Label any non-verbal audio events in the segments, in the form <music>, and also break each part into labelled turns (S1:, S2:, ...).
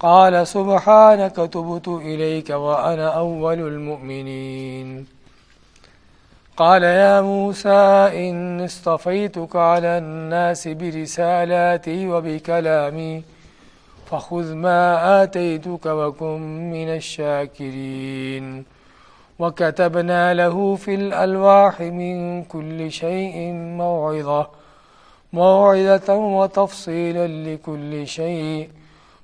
S1: قال سبحانك تبت إليك وأنا أول المؤمنين. قال يا موسى إن اصطفيتك على الناس برسالاتي وبكلامي فخذ ما آتيتك وكن من الشاكرين. وكتبنا له في الألواح من كل شيء موعظة موعظة وتفصيلا لكل شيء.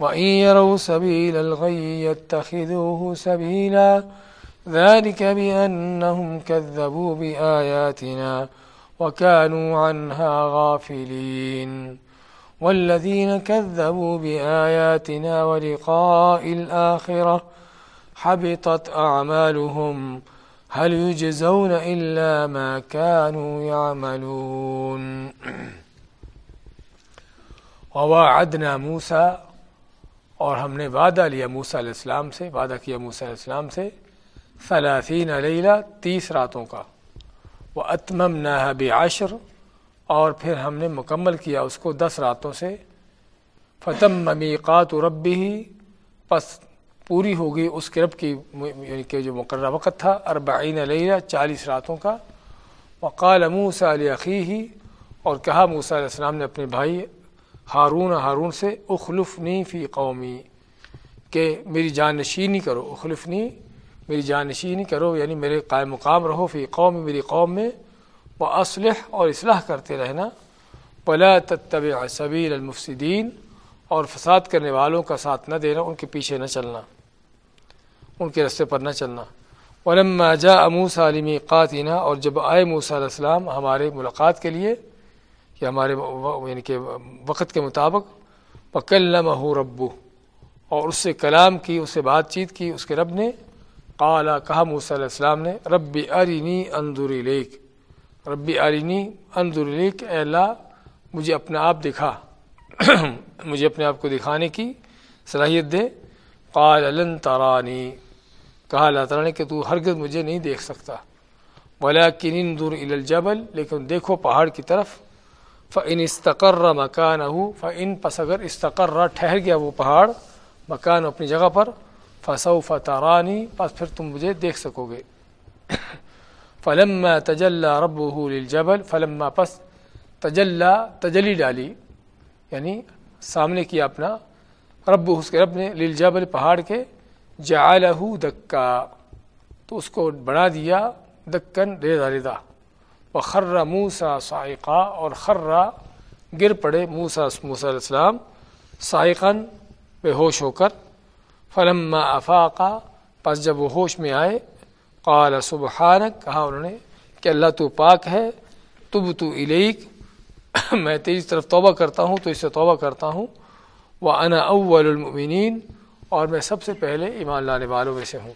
S1: وإن يروا سبيل الغي يتخذوه سبيلا ذلك بأنهم كذبوا بآياتنا وكانوا عنها غافلين والذين كذبوا بآياتنا ولقاء الآخرة حبطت أعمالهم هل يجزون إلا ما كانوا يعملون <clears throat> وواعدنا موسى اور ہم نے وعدہ لیا موسیٰ علیہ السلام سے، وعدہ کیا موسیٰ علیہ السلام سے، ثلاثین علیلہ تیس راتوں کا۔ وہ اتمم نہ بعشر، اور پھر ہم نے مکمل کیا اس کو دس راتوں سے۔ فتم ممیقات رب ہی پس پوری ہوگی اس کے رب کی یعنی کہ جو مقررہ وقت تھا، اربعین علیہ چالیس راتوں کا۔ وقال موسیٰ علیہ ہی اور کہا موسیٰ علیہ السلام نے اپنے بھائی ہارون ہارون سے اخلفنی فی قومی، کہ میری جان نشینی کرو، اخلفنی، میری جان نشینی کرو یعنی میرے قائم مقام رہو، فی قوم میری قوم میں وہ اسلح اور اصلاح کرتے رہنا بلا تب صبیر المفصدین اور فساد کرنے والوں کا ساتھ نہ دینا، ان کے پیچھے نہ چلنا، ان کے رستے پر نہ چلنا۔ علما جا اموس عالمی قاتینہ اور جب آئے موسیٰ علیہ السلام ہمارے ملاقات کے لیے یا ہمارے یعنی کہ وقت کے مطابق پکلم ربو، اور اس سے کلام کی، اس سے بات چیت کی، اس کے رب نے، قالا کہا موسیٰ علیہ السلام نے، ربی ارینی اندوری لیک ربی ارینی اندوری لیک اے اللہ، مجھے اپنا آپ دکھا۔ <clears throat> مجھے اپنے آپ کو دکھانے کی صلاحیت دے۔ قال لن ترانی۔ کہا اللہ تعالیٰ نے کہ تو ہرگز مجھے نہیں دیکھ سکتا۔ بولا کن دور الجبل، لیکن دیکھو پہاڑ کی طرف۔ فعن استقر مکان ہو فعن پس اگر استقرہ ٹھہر گیا وہ پہاڑ، مکان اپنی جگہ پر فصو فتارانی پس پھر تم مجھے دیکھ سکو گے۔ فلم تجلّہ رب للجبل، فلما پس تجلّہ تجلی ڈالی۔ یعنی سامنے کیا اپنا رب، اس کے رب نے للجبل پہاڑ کے جعلہ دکا تو اس کو بڑھا دیا دکن ریدا ریدا و خرہ موسا سائقہ اور خرہ گر پڑے موسا موسیٰ علیہ السلام سائقن بے ہوش ہو کر۔ فلما افاقہ پس جب وہ ہوش میں آئے، قال سبحانک، کہا انہوں نے کہ اللہ تو پاک ہے تب تو الیک، میں تیری طرف توبہ کرتا ہوں، تو اس سے توبہ کرتا ہوں۔ وہ انا اول المؤمنین، اور میں سب سے پہلے ایمان لانے والوں میں سے ہوں۔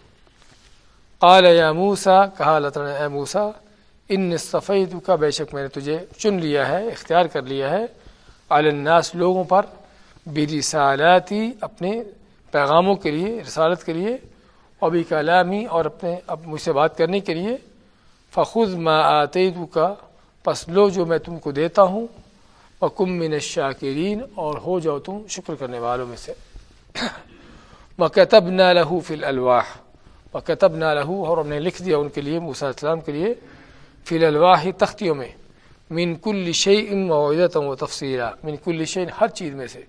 S1: قال یا موسا کہا اللہ تعالیٰ اے موسا ان صفید کا بے شک میں نے تجھے چن لیا ہے، اختیار کر لیا ہے۔ الناس لوگوں پر برسالاتی اپنے پیغاموں کے لیے، رسالت کے لیے ابھی کلامی اور اپنے، اب مجھ سے بات کرنے کے لیے۔ فخذ ما آتے کا پس لو جو میں تم کو دیتا ہوں۔ وکم من الشاکرین، اور ہو جاؤ تم شکر کرنے والوں میں سے۔ <clears throat> وکتب نہ لہو فل الواح وکتب نہ لہو، اور ہم نے لکھ دیا ان کے لیے، موسیٰ السلام کے لیے۔ فی الواح تختیوں میں، من کل شعی معدت و تفصیلہ من کل شعین ہر چیز میں سے،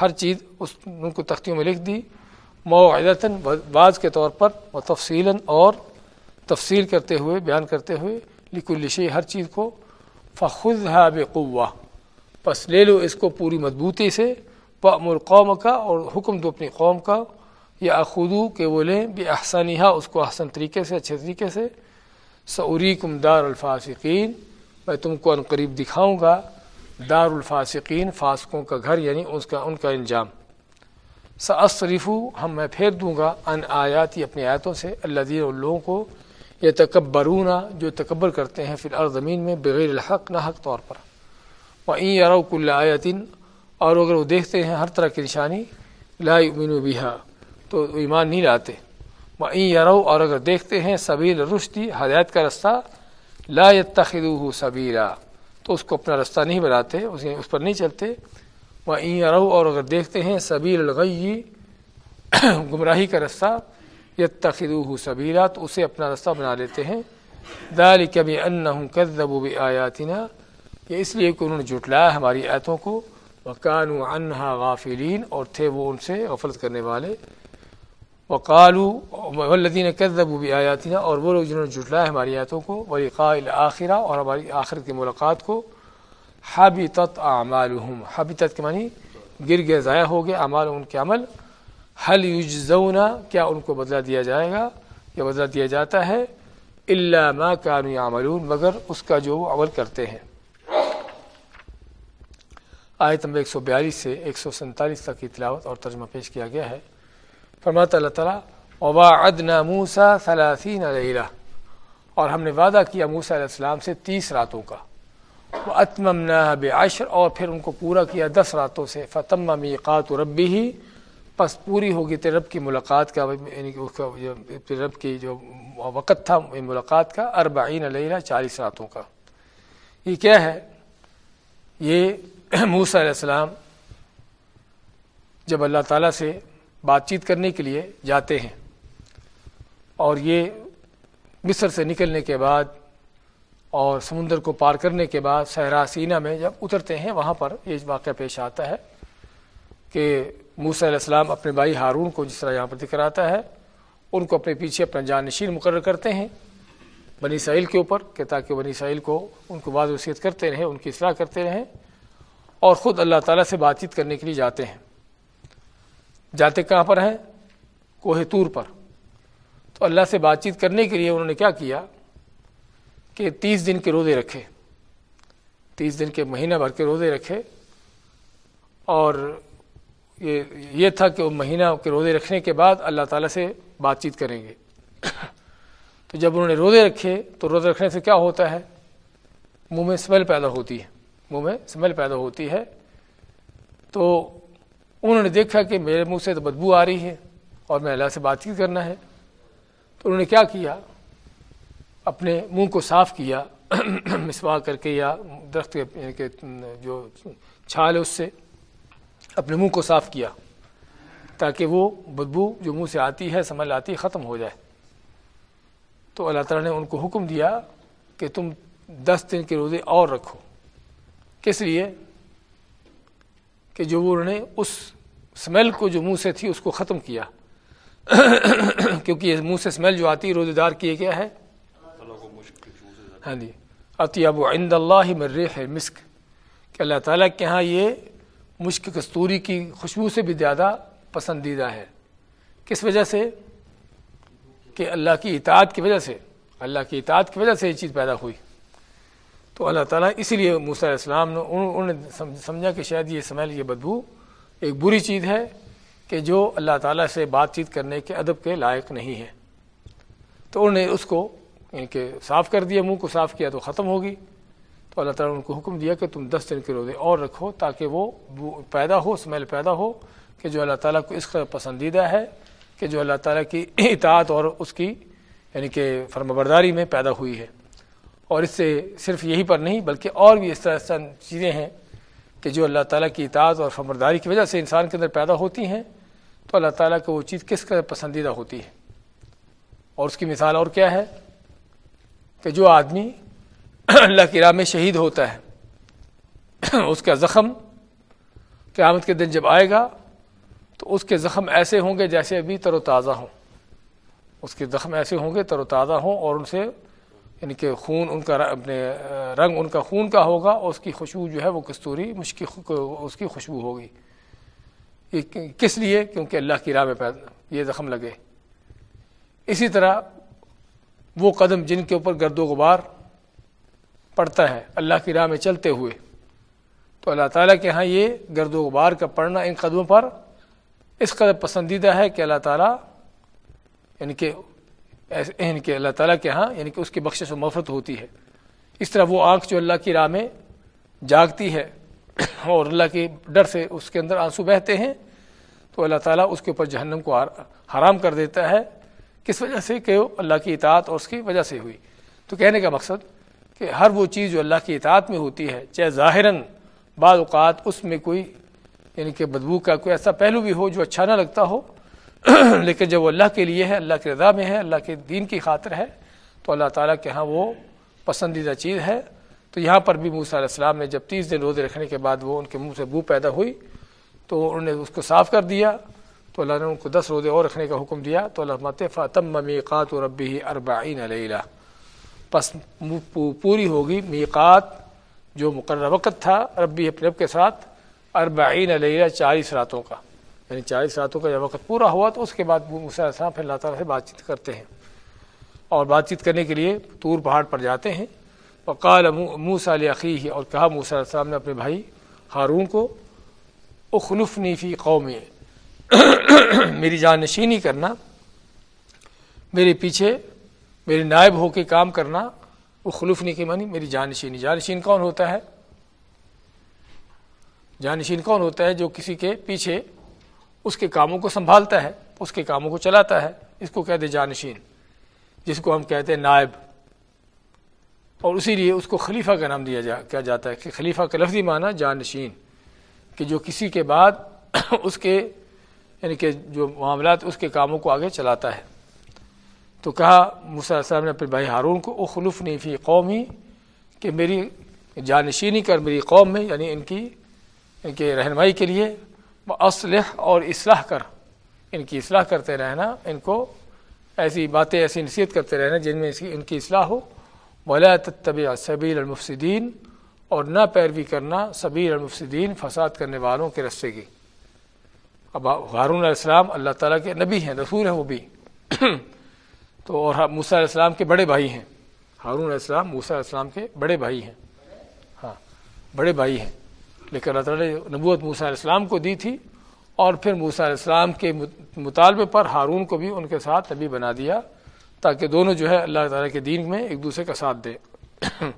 S1: ہر چیز اس ان کو تختیوں میں لکھ دی معدتاً بعض کے طور پر و تفصیل اور تفصیل کرتے ہوئے، بیان کرتے ہوئے، لکل شعی ہر چیز کو فخذ بقوہ، پس لے لو اس کو پوری مضبوطی سے پمر قوم کا اور حکم دو اپنی قوم کا یا اخدو کہ وہ لیں بے احسانیہ اس کو احسن طریقے سے، اچھے طریقے سے سعوری کم دار الفاصقین میں تم کو قریب دکھاؤں گا دار الفاصقین فاسقوں کا گھر یعنی اس کا ان کا انجام۔ سصریفو ہم میں پھیر دوں گا ان آیاتی اپنی آیتوں سے اللہ دین لوگوں کو یہ تکبرون جو تکبر کرتے ہیں پھر زمین میں، بغیر الحق، نہ حق طور پر۔ وہ این اللہ آیتن اور اگر وہ دیکھتے ہیں ہر طرح کی نشانی، لا یؤمن بها، تو ایمان نہیں لاتے۔ وہ این یارو اور اگر دیکھتے ہیں سبیل رشدی، ہدایت کا رستہ، لا يتخذوه سبیلا تو اس کو اپنا رستہ نہیں بناتے، اس پر نہیں چلتے۔ وہ این یارو اور اگر دیکھتے ہیں سبیل الغی، <clears throat> گمراہی کا رستہ یتخذوه سبیلا تو اسے اپنا رستہ بنا لیتے ہیں۔ ذالک بانہم کذبوا بآیاتنا یہ اس لیے کہ انہوں نے جھٹلایا ہماری آیتوں کو۔ وکانوا عنها غافلین اور تھے وہ ان سے وفلط کرنے والے سے غفلت کرنے والے وقالو والذین کذبوا بآیاتنا اور وہ لوگ جنہوں نے جھٹلایا ہماری آیتوں کو ولقاء الاخرہ اور ہماری آخرت کی ملاقات کو، حبطت اعمالهم، حبطت کے معنی گر گئے ضائع ہو گئے اعمال ان کے عمل حل یجزون کیا ان کو بدلہ دیا جائے گا؟ یا بدلہ دیا جاتا ہے؟ الا ما كانوا يعملون، مگر اس کا جو وہ عمل کرتے ہیں۔ آیت نمبر ایک سو بیالیس سے ایک سو سینتالیس تک کی تلاوت اور ترجمہ پیش کیا گیا ہے۔ فرماتا اللہ تعالیٰ وبا ادنا موسا ثلاثین علیہ اور ہم نے وعدہ کیا موسا علیہ السلام سے تیس راتوں کا۔ وہ اتمم عشر اور پھر ان کو پورا کیا دس راتوں سے۔ فتم میقات ربی ہی پس پوری ہوگی تیرے رب کی ملاقات کا یعنی کہ رب کی جو وقت تھا ملاقات کا اربعین علیہ چالیس راتوں کا۔ یہ کیا ہے؟ یہ موسیٰ علیہ السلام جب اللہ تعالیٰ سے بات چیت کرنے کے لیے جاتے ہیں۔ اور یہ مصر سے نکلنے کے بعد اور سمندر کو پار کرنے کے بعد صحرا سینہ میں جب اترتے ہیں، وہاں پر یہ واقعہ پیش آتا ہے کہ موسیٰ علیہ السلام اپنے بھائی ہارون کو جس طرح یہاں پر ذکر آتا ہے، ان کو اپنے پیچھے اپنا جانشین مقرر کرتے ہیں بنی سائل کے اوپر، کہ تاکہ بنی سائل کو ان کو بعض وصیت کرتے رہیں، ان کی اصلاح کرتے رہیں اور خود اللہ تعالیٰ سے بات چیت کرنے کے لیے جاتے ہیں۔ جاتے کہاں پر ہیں؟ کوہ طور پر۔ تو اللہ سے بات چیت کرنے کے لیے انہوں نے کیا کیا؟ کہ تیس دن کے روزے رکھے۔ تیس دن کے مہینہ بھر کے روزے رکھے۔ اور یہ یہ تھا کہ وہ مہینہ کے روزے رکھنے کے بعد اللہ تعالیٰ سے بات چیت کریں گے۔ تو جب انہوں نے روزے رکھے تو روزے رکھنے سے کیا ہوتا ہے؟ منہ میں اسمیل پیدا ہوتی ہے۔ منہ میں اسمیل پیدا ہوتی ہے۔ تو انہوں نے دیکھا کہ میرے منہ سے تو بدبو آ رہی ہے اور میں اللہ سے بات چیت کرنا ہے۔ تو انہوں نے کیا کیا؟ اپنے منہ کو صاف کیا <clears throat> مسوا کر کے یا درخت کے یعنی جو چھال ہے اس سے اپنے منہ کو صاف کیا تاکہ وہ بدبو جو منہ سے آتی ہے سمجھ آتی ہے، ختم ہو جائے۔ تو اللہ تعالیٰ نے ان کو حکم دیا کہ تم دس دن کے روزے اور رکھو۔ کس لیے؟ کہ جو انہوں نے اس اسمیل کو جو منہ سے تھی اس کو ختم کیا۔ <coughs> کیونکہ یہ منہ سے اسمیل جو آتی ہے روزے دار کی کیا ہے؟ ہاں جی۔ اطیب عند اللہ مرح مسک کہ اللہ تعالیٰ کے ہاں یہ مشک کستوری کی خوشبو سے بھی زیادہ پسندیدہ ہے۔ کس وجہ سے؟ کہ اللہ کی اطاعت کی وجہ سے۔ اللہ کی اطاعت کی وجہ سے یہ چیز پیدا ہوئی۔ تو اللہ تعالیٰ اسی لیے موسیٰ علیہ السلام نے، انہوں نے سمجھا کہ شاید یہ سمیل یہ بدبو ایک بری چیز ہے کہ جو اللہ تعالیٰ سے بات چیت کرنے کے ادب کے لائق نہیں ہے۔ تو انہوں نے اس کو یعنی کہ صاف کر دیا، منہ کو صاف کیا تو ختم ہوگی۔ تو اللہ تعالیٰ نے ان کو حکم دیا کہ تم دس دن کے روزے اور رکھو تاکہ وہ پیدا ہو، سمیل پیدا ہو کہ جو اللہ تعالیٰ کو اس کا پسندیدہ ہے کہ جو اللہ تعالیٰ کی <clears throat> اطاعت اور اس کی یعنی کہ فرم برداری میں پیدا ہوئی ہے۔ اور اس سے صرف یہی پر نہیں، بلکہ اور بھی اس طرح سے چیزیں ہیں کہ جو اللہ تعالیٰ کی اطاعت اور فرمبرداری کی وجہ سے انسان کے اندر پیدا ہوتی ہیں، تو اللہ تعالیٰ کو وہ چیز کس قدر پسندیدہ ہوتی ہے؟ اور اس کی مثال اور کیا ہے؟ کہ جو آدمی <clears throat> اللہ کی راہ میں شہید ہوتا ہے، <clears throat> اس کا زخم قیامت کے دن جب آئے گا، تو اس کے زخم ایسے ہوں گے جیسے ابھی تر و تازہ ہوں۔ اس کے زخم ایسے ہوں گے تر و تازہ ہوں اور ان سے یعنی کہ خون ان کا اپنے رنگ ان کا خون کا ہوگا اور اس کی خوشبو جو ہے وہ کستوری مشکی اس کی خوشبو ہوگی۔ یہ کس لیے؟ کیونکہ اللہ کی راہ میں یہ زخم لگے۔ اسی طرح وہ قدم جن کے اوپر گرد و غبار پڑتا ہے، اللہ کی راہ میں چلتے ہوئے۔ تو اللہ تعالیٰ کے ہاں یہ گرد و غبار کا پڑنا ان قدموں پر اس قدر پسندیدہ ہے کہ اللہ تعالیٰ یعنی کہ یعنی کہ اللہ تعالیٰ کے ہاں یعنی کہ اس کی بخشش و مفرت ہوتی ہے۔ اس طرح وہ آنکھ جو اللہ کی راہ میں جاگتی ہے اور اللہ کے ڈر سے اس کے اندر آنسو بہتے ہیں، تو اللہ تعالیٰ اس کے اوپر جہنم کو حرام کر دیتا ہے۔ کس وجہ سے؟ کہ اللہ کی اطاعت اور اس کی وجہ سے ہوئی۔ تو کہنے کا مقصد کہ ہر وہ چیز جو اللہ کی اطاعت میں ہوتی ہے، چاہے ظاہراً بعض اوقات اس میں کوئی یعنی کہ بدبو کا کوئی ایسا پہلو بھی ہو جو اچھا نہ لگتا ہو <clears throat> لیکن جب وہ اللہ کے لیے ہے، اللہ کے رضا میں ہے، اللہ کے دین کی خاطر ہے، تو اللہ تعالیٰ کے ہاں وہ پسندیدہ چیز ہے۔ تو یہاں پر بھی موسیٰ علیہ السلام نے جب تیس دن روزے رکھنے کے بعد وہ ان کے منہ سے بو پیدا ہوئی، تو انہوں نے اس کو صاف کر دیا۔ تو اللہ نے ان کو دس روزے اور رکھنے کا حکم دیا۔ تو اللہ مت فاطم میقات و ربی اربعین علیہ پس پوری ہوگی میقات جو مقررہ وقت تھا ربی اپنے رب کے ساتھ اربعین علیہ چالیس راتوں کا۔ یعنی چالیس راتوں کا جب وقت پورا ہوا تو اس کے بعد موسیٰ السلام پھر اللہ تعالیٰ سے بات چیت کرتے ہیں۔ اور بات چیت کرنے کے لیے طور پہاڑ پر جاتے ہیں۔ وقال موسا علیہ اور کہا موسیٰ علیہ السلام نے اپنے بھائی ہارون کو، اخلفنی فی قوم میری جان نشینی کرنا، میرے پیچھے میرے نائب ہو کے کام کرنا وہ خلوفنی کی مانی میری جانشینی۔ جانشین کون ہوتا ہے؟ جانشین کون ہوتا ہے جو کسی کے پیچھے اس کے کاموں کو سنبھالتا ہے، اس کے کاموں کو چلاتا ہے، اس کو کہتے جانشین، جس کو ہم کہتے ہیں نائب۔ اور اسی لیے اس کو خلیفہ کا نام دیا جا، کیا جاتا ہے کہ خلیفہ کا لفظی معنی جانشین، کہ جو کسی کے بعد <coughs> اس کے یعنی کہ جو معاملات اس کے کاموں کو آگے چلاتا ہے۔ تو کہا موسیٰ صاحب نے اپنے بھائی ہارون کو او خلوف نہیں فی قومی، کہ میری جانشینی کر میری قوم میں یعنی ان کی، ان کے رہنمائی کے لیے اسلح اور اصلاح کر۔ ان کی اصلاح کرتے رہنا، ان کو ایسی باتیں، ایسی نصیحت کرتے رہنا جن میں ان کی اصلاح ہو۔ بولا طب صبیر المفصدین اور نہ پیروی کرنا صبیر المفصدین فساد کرنے والوں کے رستے کی۔ اب ہارون علیہ السلام اللہ تعالیٰ کے نبی ہیں، رسول ہیں وہ بھی۔ تو اور موسیٰ علیہ السلام کے بڑے بھائی ہیں۔ ہارون علیہ السلام، موسیٰ علیہ السلام کے بڑے بھائی ہیں۔ ہاں بڑے بھائی ہیں۔ لیکن اللہ تعالیٰ نے نبوت موسیٰ علیہ السلام کو دی تھی اور پھر موسیٰ علیہ السلام کے مطالبے پر ہارون کو بھی ان کے ساتھ نبی بنا دیا تاکہ دونوں جو ہے اللہ تعالیٰ کے دین میں ایک دوسرے کا ساتھ دے۔ <coughs>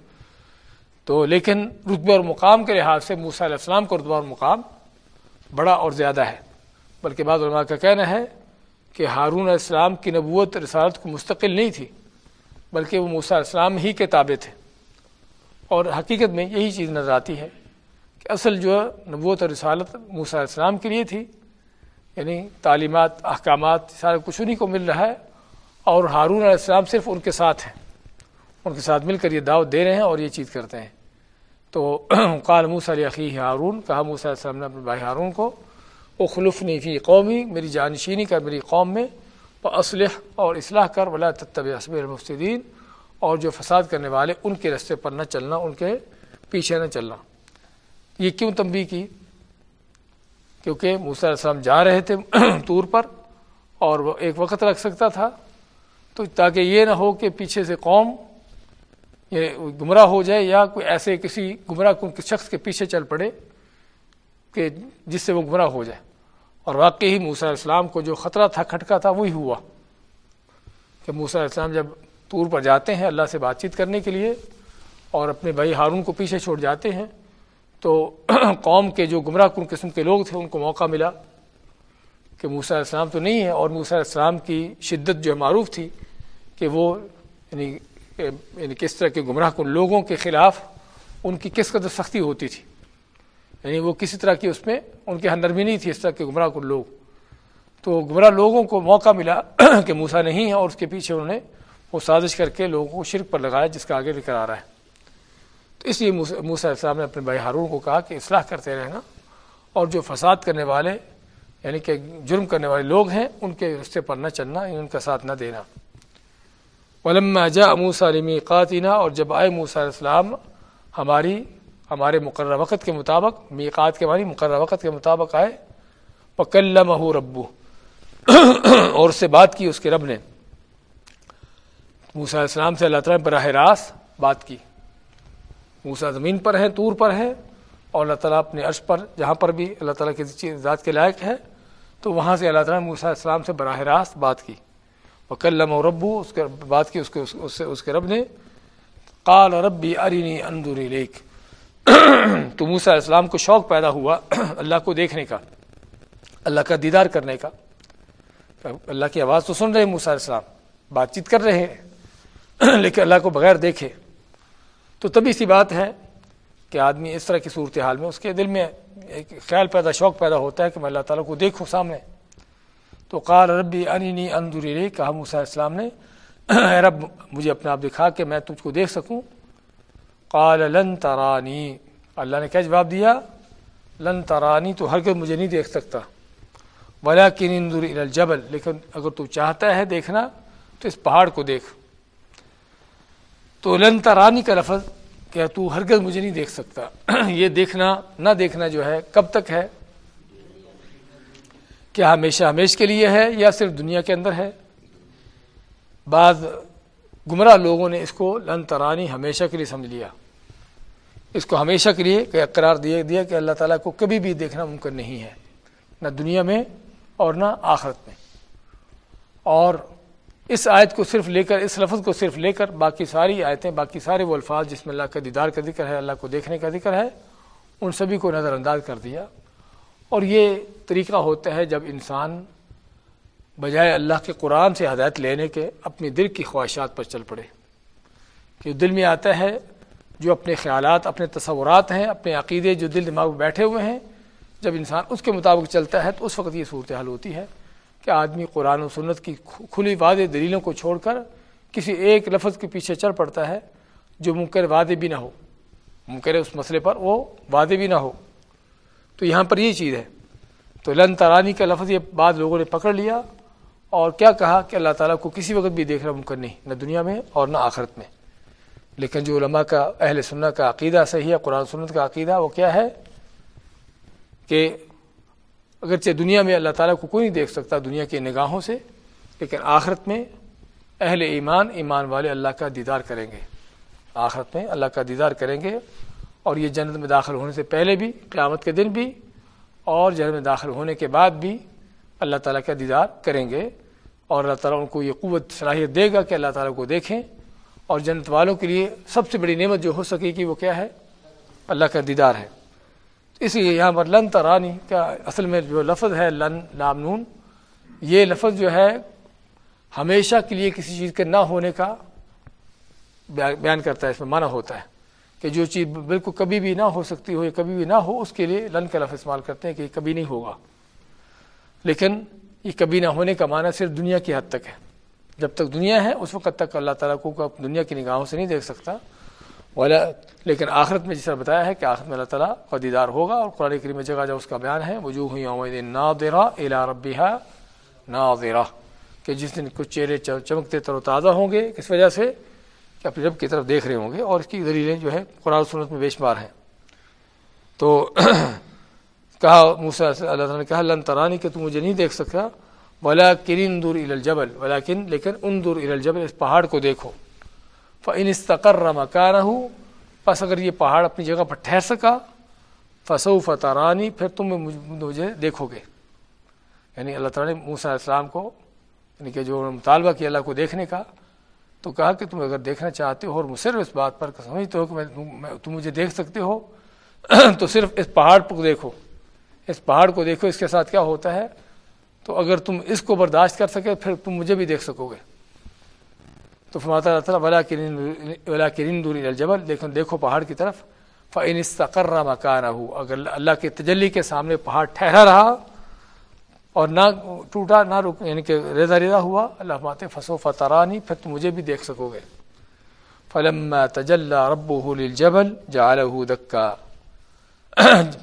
S1: تو لیکن رتبہ اور مقام کے لحاظ سے موسیٰ علیہ السلام کا رتبہ اور مقام بڑا اور زیادہ ہے۔ بلکہ بعض علماء کا کہنا ہے کہ ہارون علیہ السلام کی نبوت رسالت کو مستقل نہیں تھی، بلکہ وہ موسیٰ علیہ السلام ہی کے تابع تھے۔ اور حقیقت میں یہی چیز نظر آتی ہے کہ اصل جو نبوت اور رسالت موسیٰ علیہ السلام کے لیے تھی۔ یعنی تعلیمات، احکامات سارے کچھ انہیں کو مل رہا ہے۔ اور ہارون علیہ السلام صرف ان کے ساتھ ہیں۔ ان کے ساتھ مل کر یہ دعوت دے رہے ہیں اور یہ چیز کرتے ہیں۔ تو <clears throat> قال موسیٰ علیہ عقی ہارون، کہا موسیٰ علیہ السلام نے اپنے بھائی ہارون کو وہ خلف نہیں فی قومی، میری جانشینی کر میری قوم میں وہ اسلح اور اصلاح کر، ولا تب حسب المفدین اور جو فساد کرنے والے، ان کے رستے پر نہ چلنا، ان کے پیچھے نہ چلنا۔ یہ کیوں تنبی کی؟ کیونکہ موسیٰ علیہ السلام جا رہے تھے <clears throat> طور پر اور وہ ایک وقت لگ سکتا تھا، تو تاکہ یہ نہ ہو کہ پیچھے سے قوم یہ گمراہ ہو جائے یا کوئی ایسے کسی گمراہ شخص کے پیچھے چل پڑے کہ جس سے وہ گمراہ ہو جائے۔ اور واقعی ہی موسیٰ علیہ السلام کو جو خطرہ تھا، کھٹکا تھا، وہی ہوا کہ موسیٰ علیہ السلام جب طور پر جاتے ہیں اللہ سے بات چیت کرنے کے لیے اور اپنے بھائی ہارون کو پیچھے چھوڑ جاتے ہیں تو <clears throat> قوم کے جو گمراہ کن قسم کے لوگ تھے، ان کو موقع ملا کہ موسیٰ علیہ السلام تو نہیں ہے اور موسیٰ علیہ السلام کی شدت جو ہے معروف تھی کہ وہ یعنی یعنی کس طرح کے گمراہ کن لوگوں کے خلاف ان کی کس قدر سختی ہوتی تھی۔ یعنی وہ کسی طرح کی اس میں ان کے نرمی نہیں تھی اس طرح کے گمراہ کن لوگ۔ تو گمراہ لوگوں کو موقع ملا <clears throat> کہ موسا نہیں ہے اور اس کے پیچھے انہوں نے وہ سازش کر کے لوگوں کو شرک پر لگایا جس کا آگے لے کر آ رہا ہے۔ اس لیے موسیٰ علیہ السلام نے اپنے بھائی ہارون کو کہا کہ اصلاح کرتے رہنا اور جو فساد کرنے والے یعنی کہ جرم کرنے والے لوگ ہیں، ان کے رستے پر نہ چلنا یعنی ان کا ساتھ نہ دینا۔ علما جا موسا علیمی قاتینہ اور جب آئے موسیٰ علیہ السلام، ہماری ہمارے مقررہ وقت کے مطابق، میقات کے معنی مقررہ وقت کے مطابق آئے پکلم ربو۔ اور اس سے بات کی اس کے رب نے۔ موسیٰ علیہ السلام سے اللہ تعالیٰ نے براہ راست بات کی۔ موسا زمین پر ہے طور پر ہے اور اللہ تعالیٰ اپنے عرش پر، جہاں پر بھی اللہ تعالیٰ کی ذات کے لائق ہے، تو وہاں سے اللہ تعالیٰ نے موسیٰ السلام سے براہ راست بات کی۔ وکلم و ربو اس کے بات کی، اس کے، اس سے، اس کے رب نے۔ قال ربی ارینی اندوری لیک تو موسیٰ علیہ السلام کو شوق پیدا ہوا اللہ کو دیکھنے کا، اللہ کا دیدار کرنے کا۔ اللہ کی آواز تو سن رہے موسیٰ علیہ السلام، بات چیت کر رہے ہیں، لیکن اللہ کو بغیر دیکھے۔ تو تبھی سی بات ہے کہ آدمی اس طرح کی صورتحال میں اس کے دل میں ایک خیال پیدا، شوق پیدا ہوتا ہے کہ میں اللہ تعالیٰ کو دیکھوں سامنے۔ تو قال ربی انینی اندوری کہا موسیٰ السلام نے، اے رب، مجھے اپنا آپ دکھا کہ میں تجھ کو دیکھ سکوں۔ قال لن ترانی۔ اللہ نے کیا جواب دیا؟ لن ترانی، تو ہرگز مجھے نہیں دیکھ سکتا۔ ولا کن اندور الجبل، لیکن اگر تو چاہتا ہے دیکھنا، تو اس پہاڑ کو دیکھ۔ تو لن ترانی کا لفظ کہ تو ہرگز مجھے نہیں دیکھ سکتا۔ <clears throat> یہ دیکھنا، نہ دیکھنا جو ہے، کب تک ہے؟ کیا ہمیشہ ہمیش کے لیے ہے یا صرف دنیا کے اندر ہے؟ بعض گمراہ لوگوں نے اس کو لن ترانی ہمیشہ کے لیے سمجھ لیا۔ اس کو ہمیشہ کے لیے کہ اقرار دیا دیا کہ اللہ تعالیٰ کو کبھی بھی دیکھنا ممکن نہیں ہے۔ نہ دنیا میں اور نہ آخرت میں۔ اور اس آیت کو صرف لے کر، اس لفظ کو صرف لے کر باقی ساری آیتیں، باقی سارے وہ الفاظ جس میں اللہ کا دیدار کا ذکر ہے، اللہ کو دیکھنے کا ذکر ہے، ان سبھی کو نظر انداز کر دیا۔ اور یہ طریقہ ہوتا ہے جب انسان بجائے اللہ کے قرآن سے ہدایت لینے کے اپنی دل کی خواہشات پر چل پڑے۔ کہ دل میں آتا ہے جو اپنے خیالات، اپنے تصورات ہیں، اپنے عقیدے جو دل دماغ میں بیٹھے ہوئے ہیں، جب انسان اس کے مطابق چلتا ہے تو اس وقت یہ صورتحال ہوتی ہے۔ کہ آدمی قرآن و سنت کی کھلی وعدے دلیلوں کو چھوڑ کر کسی ایک لفظ کے پیچھے چڑھ پڑتا ہے جو ممکن وعدے بھی نہ ہو۔ ممکن اس مسئلے پر وہ وعدے بھی نہ ہو۔ تو یہاں پر یہ چیز ہے۔ تو لن ترانی کا لفظ یہ بعض لوگوں نے پکڑ لیا اور کیا کہا کہ اللہ تعالیٰ کو کسی وقت بھی دیکھنا ممکن نہیں، نہ دنیا میں اور نہ آخرت میں۔ لیکن جو علماء کا، اہل سنت کا عقیدہ صحیح ہے، قرآن سنت کا عقیدہ وہ کیا ہے کہ اگرچہ دنیا میں اللہ تعالیٰ کو کوئی نہیں دیکھ سکتا دنیا کی نگاہوں سے، لیکن آخرت میں اہل ایمان ایمان والے اللہ کا دیدار کریں گے۔ آخرت میں اللہ کا دیدار کریں گے اور یہ جنت میں داخل ہونے سے پہلے بھی، قیامت کے دن بھی اور جنت میں داخل ہونے کے بعد بھی اللہ تعالیٰ کا دیدار کریں گے اور اللہ تعالیٰ ان کو یہ قوت، صلاحیت دے گا کہ اللہ تعالیٰ کو دیکھیں۔ اور جنت والوں کے لیے سب سے بڑی نعمت جو ہو سکے گی وہ کیا ہے؟ اللہ کا دیدار ہے۔ اس لیے یہاں پر لن ترانی کا اصل میں جو لفظ ہے لن نون، یہ لفظ جو ہے ہمیشہ کے لیے کسی چیز کے نہ ہونے کا بیان کرتا ہے، اس میں معنی ہوتا ہے کہ جو چیز بالکل کبھی بھی نہ ہو سکتی ہو یا کبھی بھی نہ ہو، اس کے لیے لن کا لفظ استعمال کرتے ہیں کہ یہ کبھی نہیں ہوگا۔ لیکن یہ کبھی نہ ہونے کا معنی صرف دنیا کی حد تک ہے۔ جب تک دنیا ہے، اس وقت تک اللہ تعالیٰ کو دنیا کی نگاہوں سے نہیں دیکھ سکتا۔ لیکن آخرت میں جس طرح بتایا ہے کہ آخرت میں اللہ تعالیٰ کا دیدار ہوگا اور قرآن کریم میں جگہ جگہ اس کا بیان ہے، وجوہ ہوئی نا الا ربیہ نا دیرا کہ جس دن کچھ چہرے چمکتے تر و تازہ ہوں گے، کس وجہ سے؟ کہ اپنے رب کی طرف دیکھ رہے ہوں گے اور اس کی دلیلیں جو ہے قرآن سنت میں بے شمار ہیں۔ تو <clears throat> کہا موسا اللہ تعالیٰ نے کہا، لن ترانی کہ تو مجھے نہیں دیکھ سکتا ولا کرن دور الجبل ولا کن لیکن ان دور الجبل، اس پہاڑ کو دیکھو۔ فن استقر مکانہ بس اگر یہ پہاڑ اپنی جگہ پر ٹھہر سکا فسو فتارانی پھر تم مجھے دیکھو گے۔ یعنی اللہ تعالیٰ نے موسیٰ علیہ السلام کو یعنی کہ جو مطالبہ کیا اللہ کو دیکھنے کا، تو کہا کہ تم اگر دیکھنا چاہتے ہو اور صرف اس بات پر سمجھتے ہو کہ میں تم مجھے دیکھ سکتے ہو، <clears throat> تو صرف اس پہاڑ کو دیکھو۔ اس پہاڑ کو دیکھو، اس کے ساتھ کیا ہوتا ہے؟ تو اگر تم اس کو برداشت کر سکے، پھر تم مجھے بھی دیکھ سکو گے۔ تو فرماتا اللہ تعالیٰ ولا ولا دور الجبل. لیکن دیکھو پہاڑ کی طرف. فعن استقرہ مکانہ ہو اگر اللہ کے تجلی کے سامنے پہاڑ ٹھہرا رہا اور نہ ٹوٹا، نہ رک یعنی کہ ریزا ریزا ہوا، اللہ ماتے فسو فترانی پھر تم مجھے بھی دیکھ سکو گے۔ فلم تجل رب للجبل جعله دکا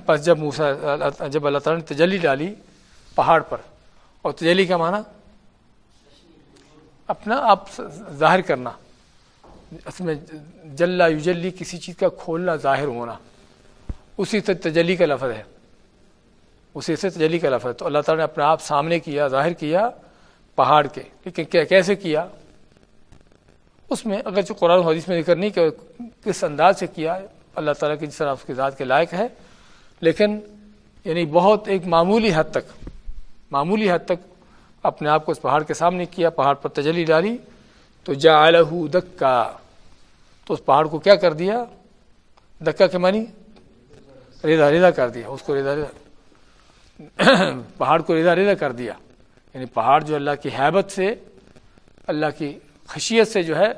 S1: پس جب موسا جب اللہ تعالیٰ نے تجلی ڈالی پہاڑ پر، اور تجلی کا معنی اپنا آپ ظاہر کرنا، اصل میں جلا یوجلی کسی چیز کا کھولنا ظاہر ہونا، اسی سے تجلی کا لفظ ہے۔ اسی سے تجلی کا لفظ ہے۔ تو اللہ تعالیٰ نے اپنا آپ سامنے کیا، ظاہر کیا پہاڑ کے، لیکن کیسے کیا؟ اس میں اگر جو قرآن حدیث میں ذکر نہیں کہ کس انداز سے کیا، اللہ تعالیٰ کی جس طرح اس کی ذات کے لائق ہے، لیکن یعنی بہت ایک معمولی حد تک، معمولی حد تک اپنے آپ کو اس پہاڑ کے سامنے کیا، پہاڑ پر تجلی ڈالی، تو جا دکا۔ تو اس پہاڑ کو کیا کر دیا؟ دکا کے معنی؟ ریدا ریدا کر دیا۔ اس کو ریدا ریدا <clears throat> پہاڑ کو ریدا ریدا کر دیا۔ یعنی پہاڑ جو اللہ کی حیبت سے، اللہ کی خشیت سے جو ہے